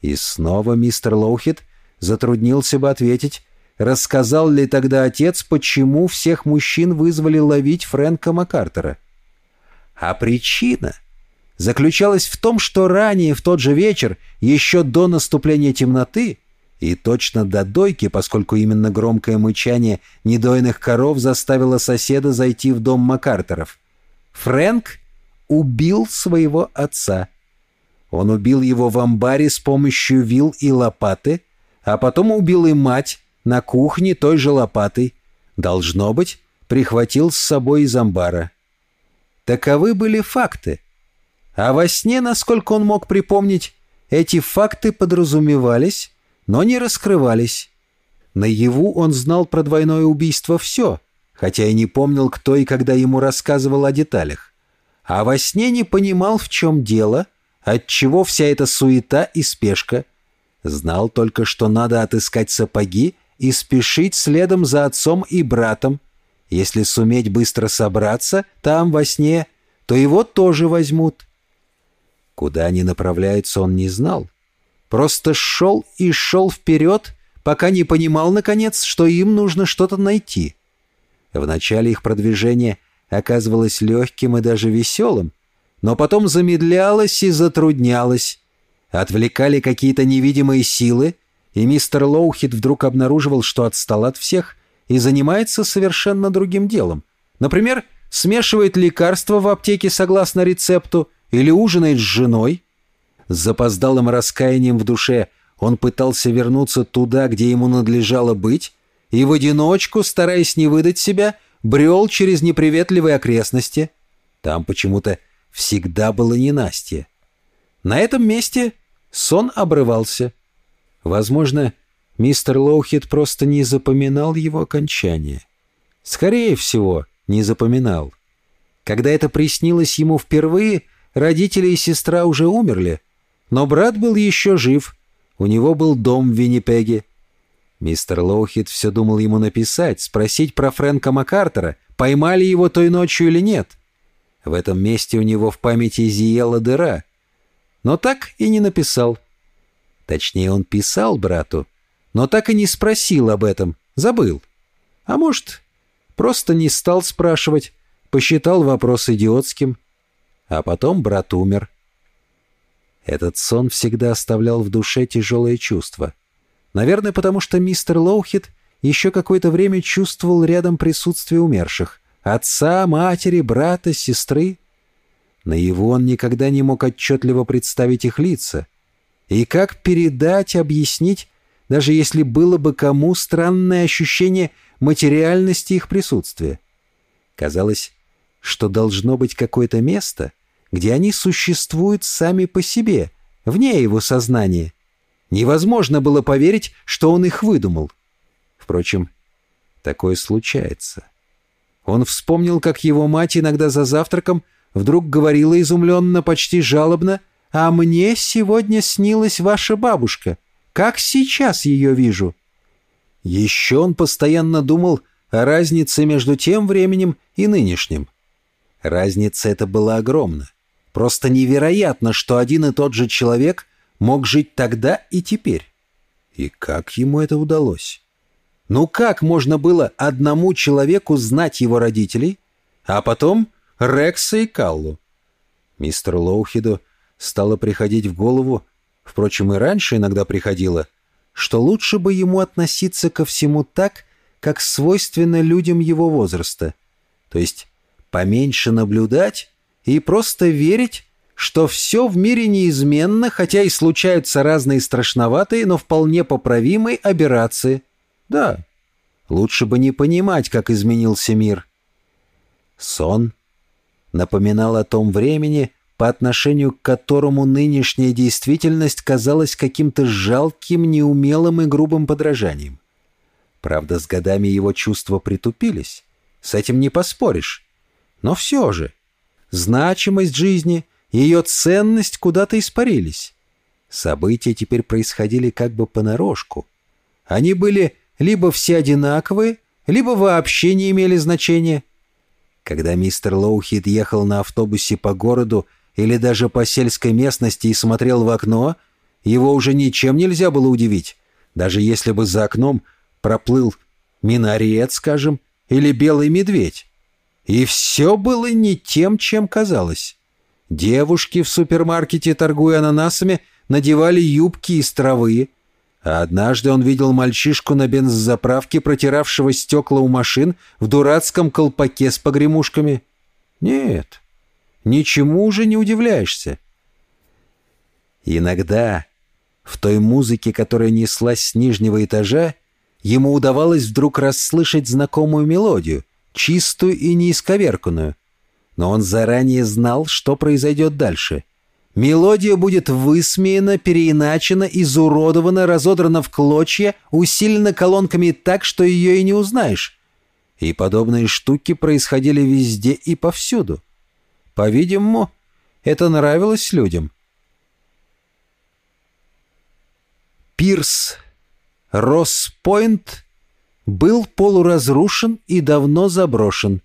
И снова мистер Лоухит затруднился бы ответить, рассказал ли тогда отец, почему всех мужчин вызвали ловить Фрэнка МакАртера. А причина заключалась в том, что ранее в тот же вечер, еще до наступления темноты, и точно до дойки, поскольку именно громкое мычание недойных коров заставило соседа зайти в дом Макартеров. Фрэнк убил своего отца. Он убил его в амбаре с помощью вил и лопаты, а потом убил и мать, на кухне той же лопатой. Должно быть, прихватил с собой из амбара. Таковы были факты. А во сне, насколько он мог припомнить, эти факты подразумевались, но не раскрывались. Наяву он знал про двойное убийство все, хотя и не помнил, кто и когда ему рассказывал о деталях. А во сне не понимал, в чем дело, отчего вся эта суета и спешка. Знал только, что надо отыскать сапоги и спешить следом за отцом и братом. Если суметь быстро собраться там, во сне, то его тоже возьмут. Куда они направляются, он не знал. Просто шел и шел вперед, пока не понимал, наконец, что им нужно что-то найти. В начале их продвижения оказывалось легким и даже веселым, но потом замедлялось и затруднялось. Отвлекали какие-то невидимые силы — и мистер Лоухит вдруг обнаруживал, что отстал от всех и занимается совершенно другим делом. Например, смешивает лекарства в аптеке согласно рецепту или ужинает с женой. С запоздалым раскаянием в душе он пытался вернуться туда, где ему надлежало быть, и в одиночку, стараясь не выдать себя, брел через неприветливые окрестности. Там почему-то всегда было ненастье. На этом месте сон обрывался. Возможно, мистер Лоухит просто не запоминал его окончание. Скорее всего, не запоминал. Когда это приснилось ему впервые, родители и сестра уже умерли, но брат был еще жив, у него был дом в Виннипеге. Мистер Лоухит все думал ему написать, спросить про Фрэнка Маккартера, поймали его той ночью или нет. В этом месте у него в памяти зияла дыра. Но так и не написал. Точнее, он писал брату, но так и не спросил об этом, забыл. А может, просто не стал спрашивать, посчитал вопрос идиотским. А потом брат умер. Этот сон всегда оставлял в душе тяжелое чувство. Наверное, потому что мистер Лоухит еще какое-то время чувствовал рядом присутствие умерших. Отца, матери, брата, сестры. На его он никогда не мог отчетливо представить их лица. И как передать, объяснить, даже если было бы кому странное ощущение материальности их присутствия? Казалось, что должно быть какое-то место, где они существуют сами по себе, вне его сознания. Невозможно было поверить, что он их выдумал. Впрочем, такое случается. Он вспомнил, как его мать иногда за завтраком вдруг говорила изумленно, почти жалобно, «А мне сегодня снилась ваша бабушка. Как сейчас ее вижу?» Еще он постоянно думал о разнице между тем временем и нынешним. Разница эта была огромна. Просто невероятно, что один и тот же человек мог жить тогда и теперь. И как ему это удалось? Ну как можно было одному человеку знать его родителей, а потом Рекса и Каллу? Мистеру Лоухиду стало приходить в голову, впрочем, и раньше иногда приходило, что лучше бы ему относиться ко всему так, как свойственно людям его возраста, то есть поменьше наблюдать и просто верить, что все в мире неизменно, хотя и случаются разные страшноватые, но вполне поправимые операции. Да, лучше бы не понимать, как изменился мир. Сон напоминал о том времени, по отношению к которому нынешняя действительность казалась каким-то жалким, неумелым и грубым подражанием. Правда, с годами его чувства притупились. С этим не поспоришь. Но все же значимость жизни, ее ценность куда-то испарились. События теперь происходили как бы понарошку. Они были либо все одинаковые, либо вообще не имели значения. Когда мистер Лоухид ехал на автобусе по городу или даже по сельской местности и смотрел в окно, его уже ничем нельзя было удивить, даже если бы за окном проплыл минарет, скажем, или белый медведь. И все было не тем, чем казалось. Девушки в супермаркете, торгуя ананасами, надевали юбки из травы, а однажды он видел мальчишку на бензозаправке, протиравшего стекла у машин в дурацком колпаке с погремушками. Нет, ничему уже не удивляешься. Иногда в той музыке, которая неслась с нижнего этажа, ему удавалось вдруг расслышать знакомую мелодию — чистую и неисковерканную. Но он заранее знал, что произойдет дальше. Мелодия будет высмеяна, переиначена, изуродована, разодрана в клочья, усилена колонками так, что ее и не узнаешь. И подобные штуки происходили везде и повсюду. По-видимому, это нравилось людям. Пирс Росс-Пойнт был полуразрушен и давно заброшен.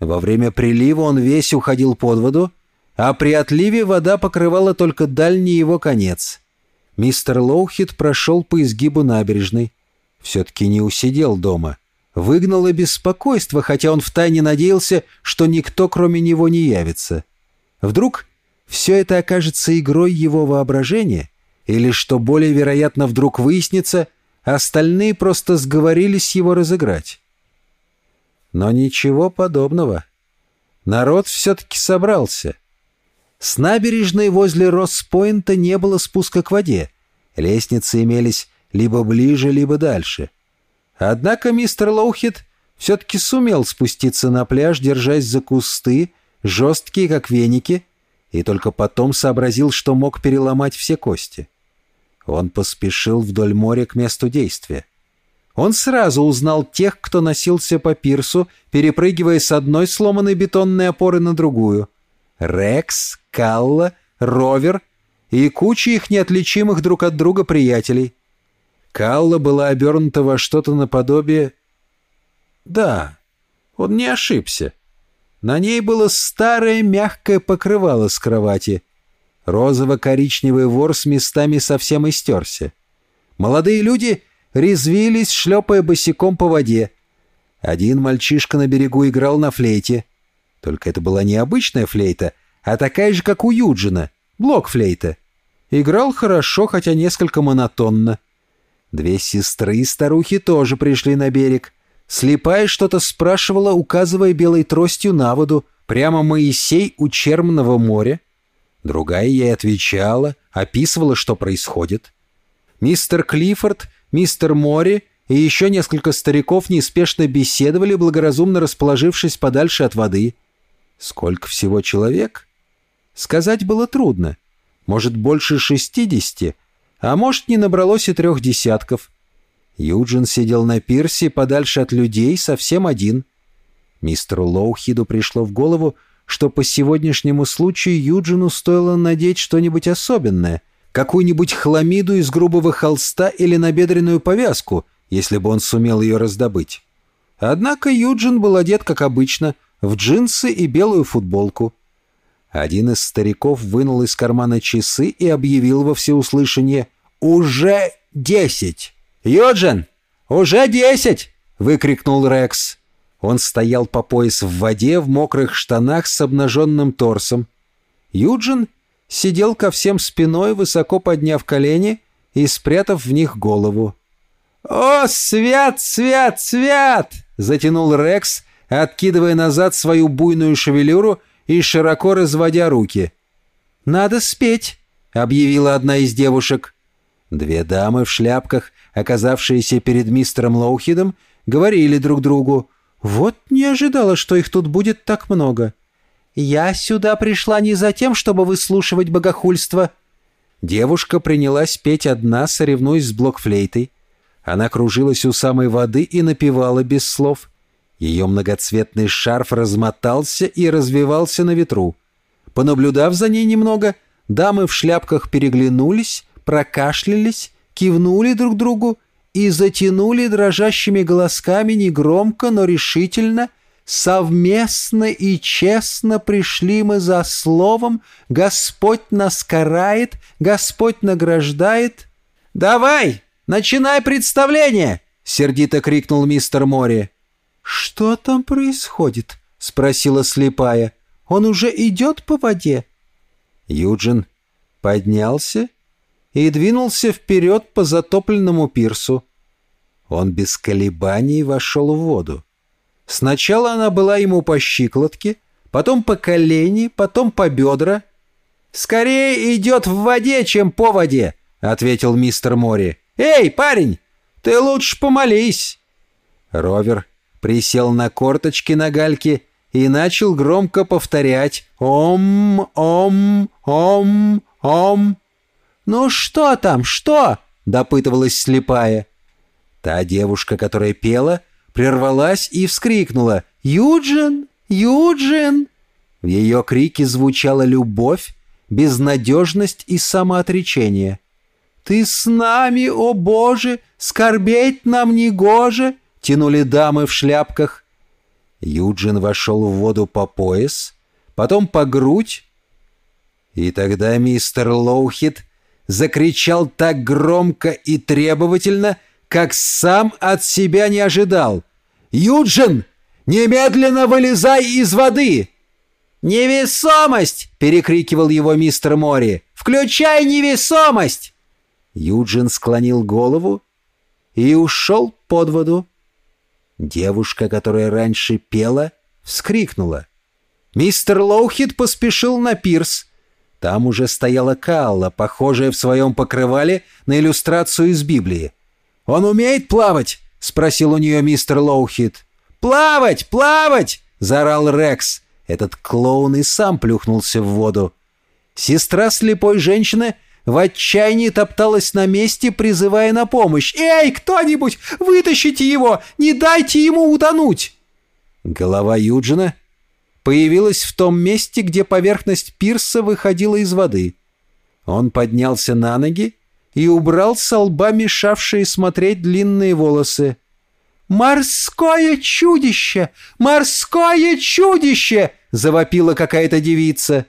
Во время прилива он весь уходил под воду, а при отливе вода покрывала только дальний его конец. Мистер Лоухит прошел по изгибу набережной. Все-таки не усидел дома. Выгнало беспокойство, хотя он втайне надеялся, что никто кроме него не явится. Вдруг все это окажется игрой его воображения, или, что более вероятно, вдруг выяснится — Остальные просто сговорились его разыграть. Но ничего подобного. Народ все-таки собрался. С набережной возле Росспойнта не было спуска к воде. Лестницы имелись либо ближе, либо дальше. Однако мистер Лоухит все-таки сумел спуститься на пляж, держась за кусты, жесткие, как веники, и только потом сообразил, что мог переломать все кости. Он поспешил вдоль моря к месту действия. Он сразу узнал тех, кто носился по пирсу, перепрыгивая с одной сломанной бетонной опоры на другую. Рекс, Калла, Ровер и куча их неотличимых друг от друга приятелей. Калла была обернута во что-то наподобие... Да, он не ошибся. На ней было старое мягкое покрывало с кровати. Розово-коричневый ворс местами совсем истерся. Молодые люди резвились, шлепая босиком по воде. Один мальчишка на берегу играл на флейте. Только это была не обычная флейта, а такая же, как у Юджина, блок-флейта. Играл хорошо, хотя несколько монотонно. Две сестры и старухи тоже пришли на берег. Слепая что-то спрашивала, указывая белой тростью на воду, прямо Моисей у Чермного моря. Другая ей отвечала, описывала, что происходит. Мистер Клиффорд, мистер Мори и еще несколько стариков неспешно беседовали, благоразумно расположившись подальше от воды. Сколько всего человек? Сказать было трудно. Может, больше шестидесяти, а может, не набралось и трех десятков. Юджин сидел на пирсе подальше от людей, совсем один. Мистеру Лоухиду пришло в голову, что по сегодняшнему случаю Юджину стоило надеть что-нибудь особенное, какую-нибудь хламиду из грубого холста или набедренную повязку, если бы он сумел ее раздобыть. Однако Юджин был одет, как обычно, в джинсы и белую футболку. Один из стариков вынул из кармана часы и объявил во всеуслышание «Уже десять!» «Юджин, уже десять!» — выкрикнул Рекс. Он стоял по пояс в воде в мокрых штанах с обнаженным торсом. Юджин сидел ко всем спиной, высоко подняв колени и спрятав в них голову. «О, свят, свят, свят!» — затянул Рекс, откидывая назад свою буйную шевелюру и широко разводя руки. «Надо спеть», — объявила одна из девушек. Две дамы в шляпках, оказавшиеся перед мистером Лоухидом, говорили друг другу. «Вот не ожидала, что их тут будет так много». «Я сюда пришла не за тем, чтобы выслушивать богохульство». Девушка принялась петь одна, соревнуясь с блокфлейтой. Она кружилась у самой воды и напевала без слов. Ее многоцветный шарф размотался и развивался на ветру. Понаблюдав за ней немного, дамы в шляпках переглянулись, прокашлялись, кивнули друг другу и затянули дрожащими голосками негромко, но решительно «Совместно и честно пришли мы за словом, Господь нас карает, Господь награждает». «Давай, начинай представление!» — сердито крикнул мистер Мори. «Что там происходит?» — спросила слепая. «Он уже идет по воде?» Юджин поднялся и двинулся вперед по затопленному пирсу. Он без колебаний вошел в воду. Сначала она была ему по щиколотке, потом по колени, потом по бедра. «Скорее идет в воде, чем по воде», — ответил мистер Мори. «Эй, парень, ты лучше помолись». Ровер присел на корточки на гальке и начал громко повторять «Ом, ом, ом, ом». «Ну что там, что?» — допытывалась слепая. Та девушка, которая пела, прервалась и вскрикнула «Юджин! Юджин!». В ее крике звучала любовь, безнадежность и самоотречение. «Ты с нами, о Боже! Скорбеть нам не гоже!» — тянули дамы в шляпках. Юджин вошел в воду по пояс, потом по грудь, и тогда мистер Лоухит закричал так громко и требовательно, как сам от себя не ожидал. «Юджин, немедленно вылезай из воды!» «Невесомость!» — перекрикивал его мистер Мори. «Включай невесомость!» Юджин склонил голову и ушел под воду. Девушка, которая раньше пела, вскрикнула. Мистер Лоухит поспешил на пирс. Там уже стояла Калла, похожая в своем покрывале на иллюстрацию из Библии. «Он умеет плавать?» — спросил у нее мистер Лоухит. «Плавать! Плавать!» — заорал Рекс. Этот клоун и сам плюхнулся в воду. Сестра слепой женщины в отчаянии топталась на месте, призывая на помощь. «Эй, кто-нибудь, вытащите его! Не дайте ему утонуть!» Голова Юджина появилась в том месте, где поверхность пирса выходила из воды. Он поднялся на ноги и убрал с лба мешавшие смотреть длинные волосы. «Морское чудище! Морское чудище!» — завопила какая-то девица.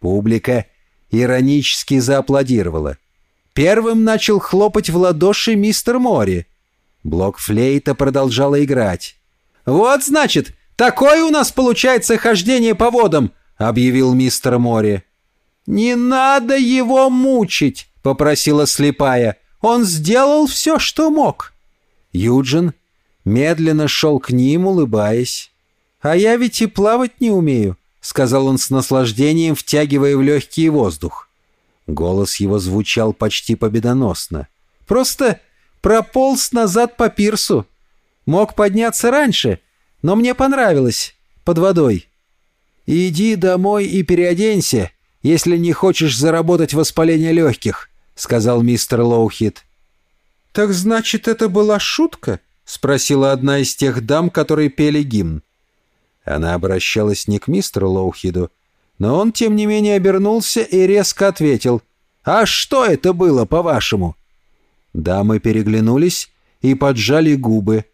Публика иронически зааплодировала. Первым начал хлопать в ладоши мистер Мори. Блок флейта продолжала играть. «Вот, значит, такое у нас получается хождение по водам!» — объявил мистер Мори. «Не надо его мучить!» — попросила слепая. «Он сделал все, что мог!» Юджин медленно шел к ним, улыбаясь. «А я ведь и плавать не умею», — сказал он с наслаждением, втягивая в легкий воздух. Голос его звучал почти победоносно. «Просто прополз назад по пирсу. Мог подняться раньше, но мне понравилось, под водой. Иди домой и переоденься, если не хочешь заработать воспаление легких», — сказал мистер Лоухит. «Так значит, это была шутка?» — спросила одна из тех дам, которые пели гимн. Она обращалась не к мистеру Лоухиду, но он, тем не менее, обернулся и резко ответил. «А что это было, по-вашему?» Дамы переглянулись и поджали губы,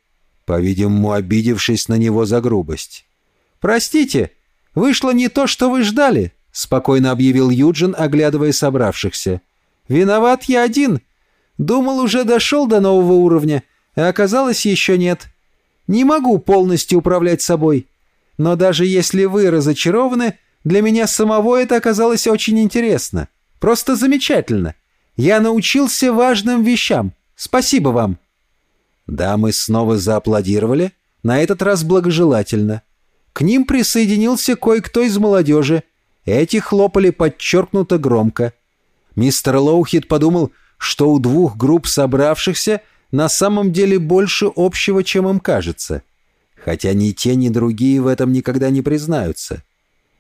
по-видимому, обидевшись на него за грубость. «Простите, вышло не то, что вы ждали», — спокойно объявил Юджин, оглядывая собравшихся. «Виноват я один. Думал, уже дошел до нового уровня, а оказалось еще нет. Не могу полностью управлять собой. Но даже если вы разочарованы, для меня самого это оказалось очень интересно. Просто замечательно. Я научился важным вещам. Спасибо вам». Дамы снова зааплодировали, на этот раз благожелательно. К ним присоединился кое-кто из молодежи. Эти хлопали подчеркнуто громко. Мистер Лоухит подумал, что у двух групп собравшихся на самом деле больше общего, чем им кажется. Хотя ни те, ни другие в этом никогда не признаются.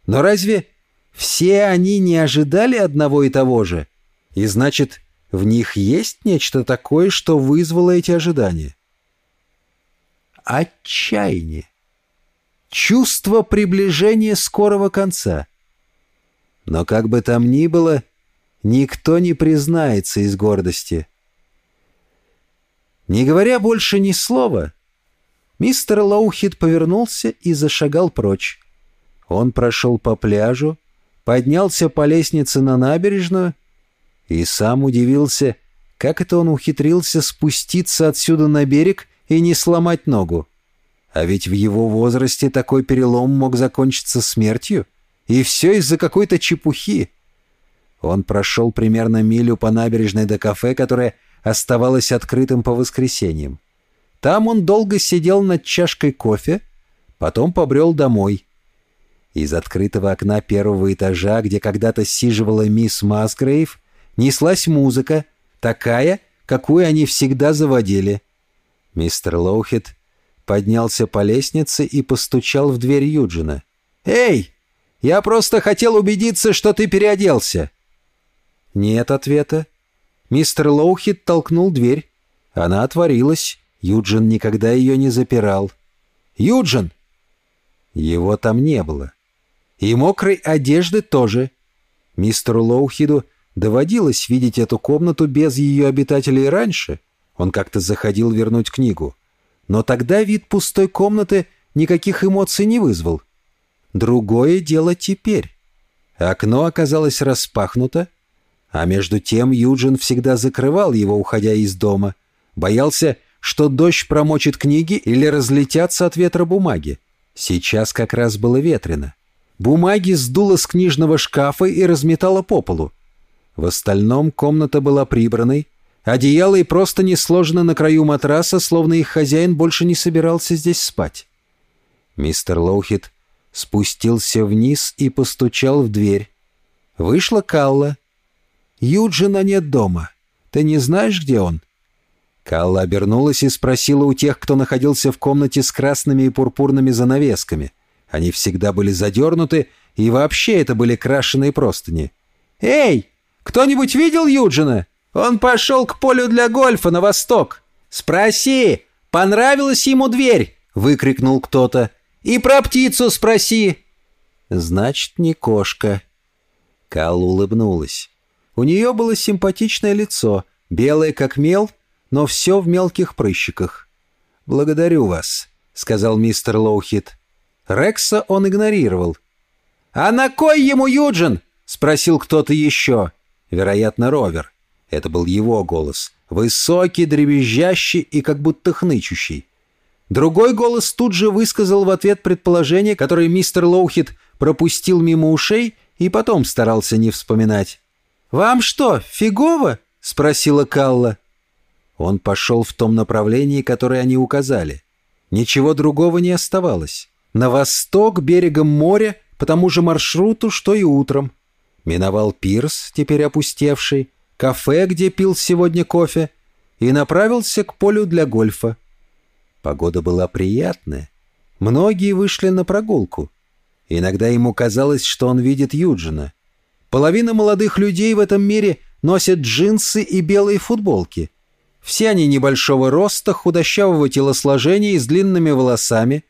Но разве все они не ожидали одного и того же? И значит, в них есть нечто такое, что вызвало эти ожидания? Отчаяние. Чувство приближения скорого конца. Но как бы там ни было, никто не признается из гордости. Не говоря больше ни слова, мистер Лоухид повернулся и зашагал прочь. Он прошел по пляжу, поднялся по лестнице на набережную и сам удивился, как это он ухитрился спуститься отсюда на берег и не сломать ногу. А ведь в его возрасте такой перелом мог закончиться смертью, и все из-за какой-то чепухи. Он прошел примерно милю по набережной до кафе, которое оставалось открытым по воскресеньям. Там он долго сидел над чашкой кофе, потом побрел домой. Из открытого окна первого этажа, где когда-то сиживала мисс Масгрейв, неслась музыка, такая, какую они всегда заводили. Мистер Лоухит поднялся по лестнице и постучал в дверь Юджина. «Эй, я просто хотел убедиться, что ты переоделся». Нет ответа. Мистер Лоухит толкнул дверь. Она отворилась. Юджин никогда ее не запирал. «Юджин!» Его там не было. И мокрой одежды тоже. Мистеру Лоухиду доводилось видеть эту комнату без ее обитателей раньше. Он как-то заходил вернуть книгу. Но тогда вид пустой комнаты никаких эмоций не вызвал. Другое дело теперь. Окно оказалось распахнуто, а между тем Юджин всегда закрывал его, уходя из дома. Боялся, что дождь промочит книги или разлетятся от ветра бумаги. Сейчас как раз было ветрено. Бумаги сдуло с книжного шкафа и разметало по полу. В остальном комната была прибранной, одеяло и просто не сложено на краю матраса, словно их хозяин больше не собирался здесь спать. Мистер Лоухит спустился вниз и постучал в дверь. Вышла Калла, Юджина нет дома. Ты не знаешь, где он?» Калла обернулась и спросила у тех, кто находился в комнате с красными и пурпурными занавесками. Они всегда были задернуты, и вообще это были крашеные простыни. «Эй, кто-нибудь видел Юджина? Он пошел к полю для гольфа на восток. Спроси, понравилась ему дверь?» — выкрикнул кто-то. «И про птицу спроси!» «Значит, не кошка». Кал улыбнулась. У нее было симпатичное лицо, белое как мел, но все в мелких прыщиках. «Благодарю вас», — сказал мистер Лоухит. Рекса он игнорировал. «А на кой ему Юджин?» — спросил кто-то еще. Вероятно, Ровер. Это был его голос. Высокий, дребезжащий и как будто хнычущий. Другой голос тут же высказал в ответ предположение, которое мистер Лоухит пропустил мимо ушей и потом старался не вспоминать. «Вам что, фигово?» — спросила Калла. Он пошел в том направлении, которое они указали. Ничего другого не оставалось. На восток берегом моря по тому же маршруту, что и утром. Миновал пирс, теперь опустевший, кафе, где пил сегодня кофе, и направился к полю для гольфа. Погода была приятная. Многие вышли на прогулку. Иногда ему казалось, что он видит Юджина. Половина молодых людей в этом мире носят джинсы и белые футболки. Все они небольшого роста, худощавого телосложения и с длинными волосами.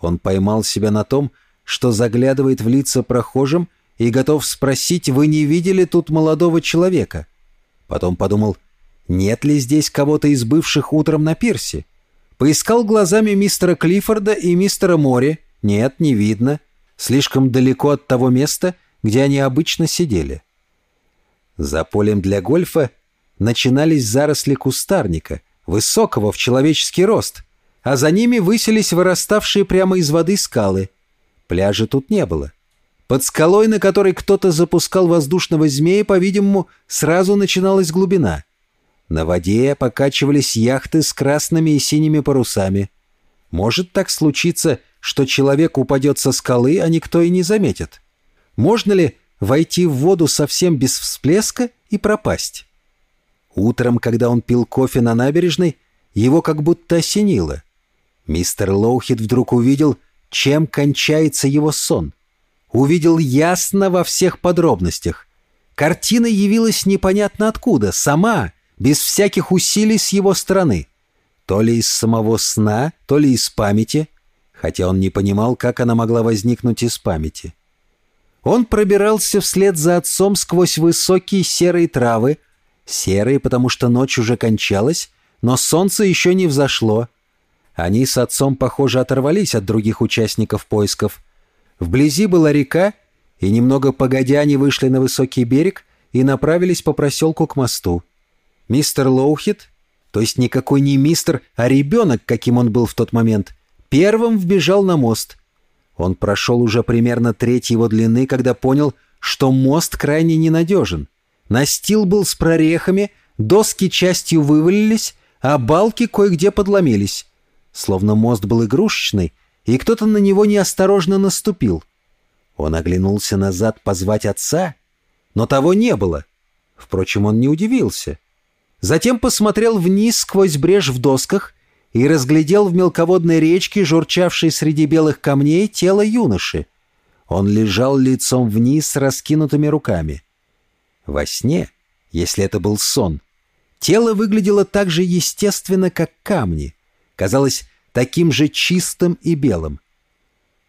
Он поймал себя на том, что заглядывает в лица прохожим и готов спросить, вы не видели тут молодого человека? Потом подумал, нет ли здесь кого-то из бывших утром на пирсе? Поискал глазами мистера Клиффорда и мистера Мори. Нет, не видно слишком далеко от того места, где они обычно сидели. За полем для гольфа начинались заросли кустарника, высокого в человеческий рост, а за ними высились выраставшие прямо из воды скалы. Пляжа тут не было. Под скалой, на которой кто-то запускал воздушного змея, по-видимому, сразу начиналась глубина. На воде покачивались яхты с красными и синими парусами. Может так случиться, что человек упадет со скалы, а никто и не заметит? Можно ли войти в воду совсем без всплеска и пропасть? Утром, когда он пил кофе на набережной, его как будто осенило. Мистер Лоухит вдруг увидел, чем кончается его сон. Увидел ясно во всех подробностях. Картина явилась непонятно откуда, сама, без всяких усилий с его стороны. То ли из самого сна, то ли из памяти — хотя он не понимал, как она могла возникнуть из памяти. Он пробирался вслед за отцом сквозь высокие серые травы, серые, потому что ночь уже кончалась, но солнце еще не взошло. Они с отцом, похоже, оторвались от других участников поисков. Вблизи была река, и немного погодя они вышли на высокий берег и направились по проселку к мосту. Мистер Лоухит, то есть никакой не мистер, а ребенок, каким он был в тот момент, первым вбежал на мост. Он прошел уже примерно треть его длины, когда понял, что мост крайне ненадежен. Настил был с прорехами, доски частью вывалились, а балки кое-где подломились. Словно мост был игрушечный, и кто-то на него неосторожно наступил. Он оглянулся назад позвать отца, но того не было. Впрочем, он не удивился. Затем посмотрел вниз сквозь брешь в досках и разглядел в мелководной речке, журчавшей среди белых камней, тело юноши. Он лежал лицом вниз с раскинутыми руками. Во сне, если это был сон, тело выглядело так же естественно, как камни, казалось таким же чистым и белым.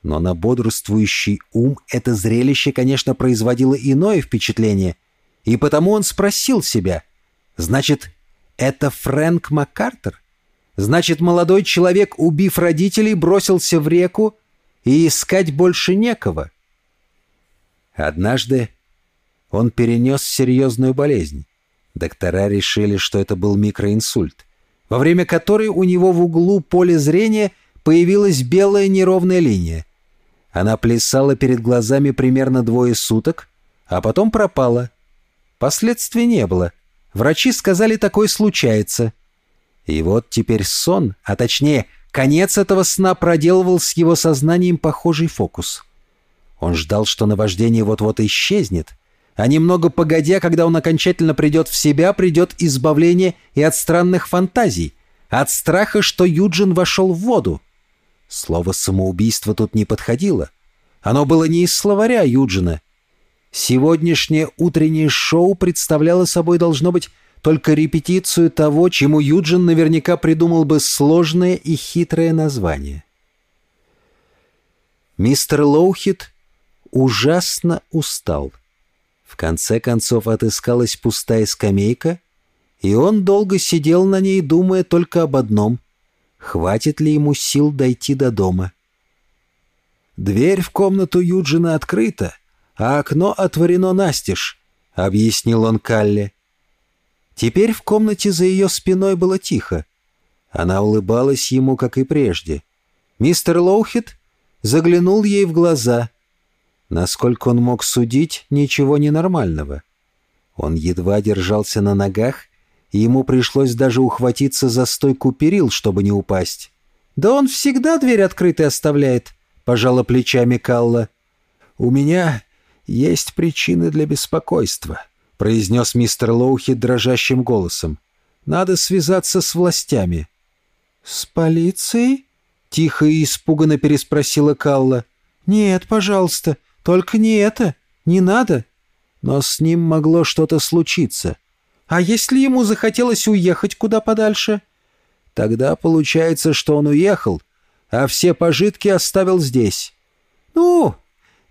Но на бодрствующий ум это зрелище, конечно, производило иное впечатление, и потому он спросил себя, значит, это Фрэнк Маккартер? Значит, молодой человек, убив родителей, бросился в реку, и искать больше некого. Однажды он перенес серьезную болезнь. Доктора решили, что это был микроинсульт, во время которой у него в углу поля зрения появилась белая неровная линия. Она плясала перед глазами примерно двое суток, а потом пропала. Последствий не было. Врачи сказали, такое случается. И вот теперь сон, а точнее, конец этого сна проделывал с его сознанием похожий фокус. Он ждал, что наваждение вот-вот исчезнет, а немного погодя, когда он окончательно придет в себя, придет избавление и от странных фантазий, от страха, что Юджин вошел в воду. Слово «самоубийство» тут не подходило. Оно было не из словаря Юджина. Сегодняшнее утреннее шоу представляло собой, должно быть, только репетицию того, чему Юджин наверняка придумал бы сложное и хитрое название. Мистер Лоухит ужасно устал. В конце концов отыскалась пустая скамейка, и он долго сидел на ней, думая только об одном — хватит ли ему сил дойти до дома. Дверь в комнату Юджина открыта, а окно отворено настежь, — объяснил он Калле. Теперь в комнате за ее спиной было тихо. Она улыбалась ему, как и прежде. Мистер Лоухит заглянул ей в глаза. Насколько он мог судить, ничего ненормального. Он едва держался на ногах, и ему пришлось даже ухватиться за стойку перил, чтобы не упасть. «Да он всегда дверь открытой оставляет», — пожала плечами Калла. «У меня есть причины для беспокойства», — произнес мистер Лоухи дрожащим голосом. «Надо связаться с властями». «С полицией?» — тихо и испуганно переспросила Калла. «Нет, пожалуйста, только не это, не надо». Но с ним могло что-то случиться. А если ему захотелось уехать куда подальше? Тогда получается, что он уехал, а все пожитки оставил здесь. Ну,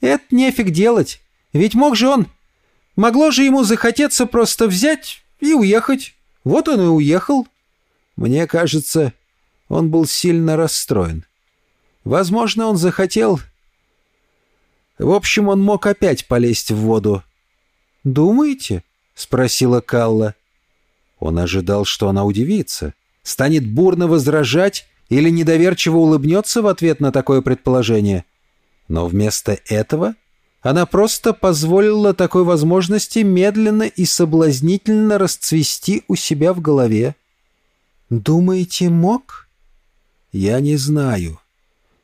это нефиг делать, ведь мог же он... Могло же ему захотеться просто взять и уехать. Вот он и уехал. Мне кажется, он был сильно расстроен. Возможно, он захотел... В общем, он мог опять полезть в воду. «Думаете?» — спросила Калла. Он ожидал, что она удивится, станет бурно возражать или недоверчиво улыбнется в ответ на такое предположение. Но вместо этого она просто позволила такой возможности медленно и соблазнительно расцвести у себя в голове. «Думаете, мог?» «Я не знаю.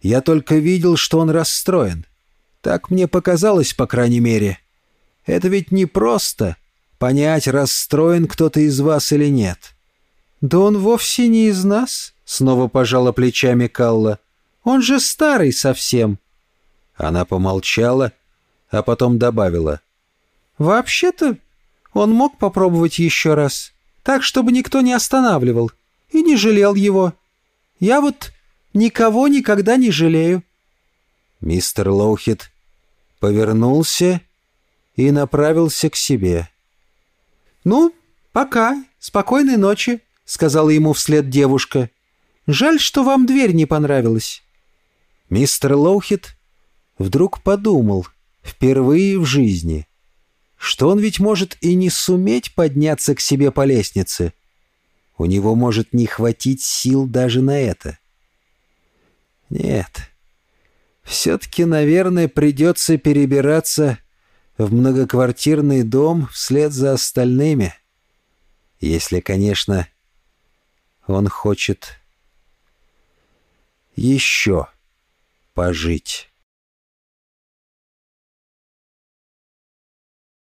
Я только видел, что он расстроен. Так мне показалось, по крайней мере. Это ведь не просто понять, расстроен кто-то из вас или нет». «Да он вовсе не из нас», — снова пожала плечами Калла. «Он же старый совсем». Она помолчала, а потом добавила. «Вообще-то он мог попробовать еще раз, так, чтобы никто не останавливал и не жалел его. Я вот никого никогда не жалею». Мистер Лоухит повернулся и направился к себе. «Ну, пока, спокойной ночи», — сказала ему вслед девушка. «Жаль, что вам дверь не понравилась». Мистер Лоухит вдруг подумал, впервые в жизни, что он ведь может и не суметь подняться к себе по лестнице — у него может не хватить сил даже на это. Нет, все-таки, наверное, придется перебираться в многоквартирный дом вслед за остальными. Если, конечно, он хочет еще пожить.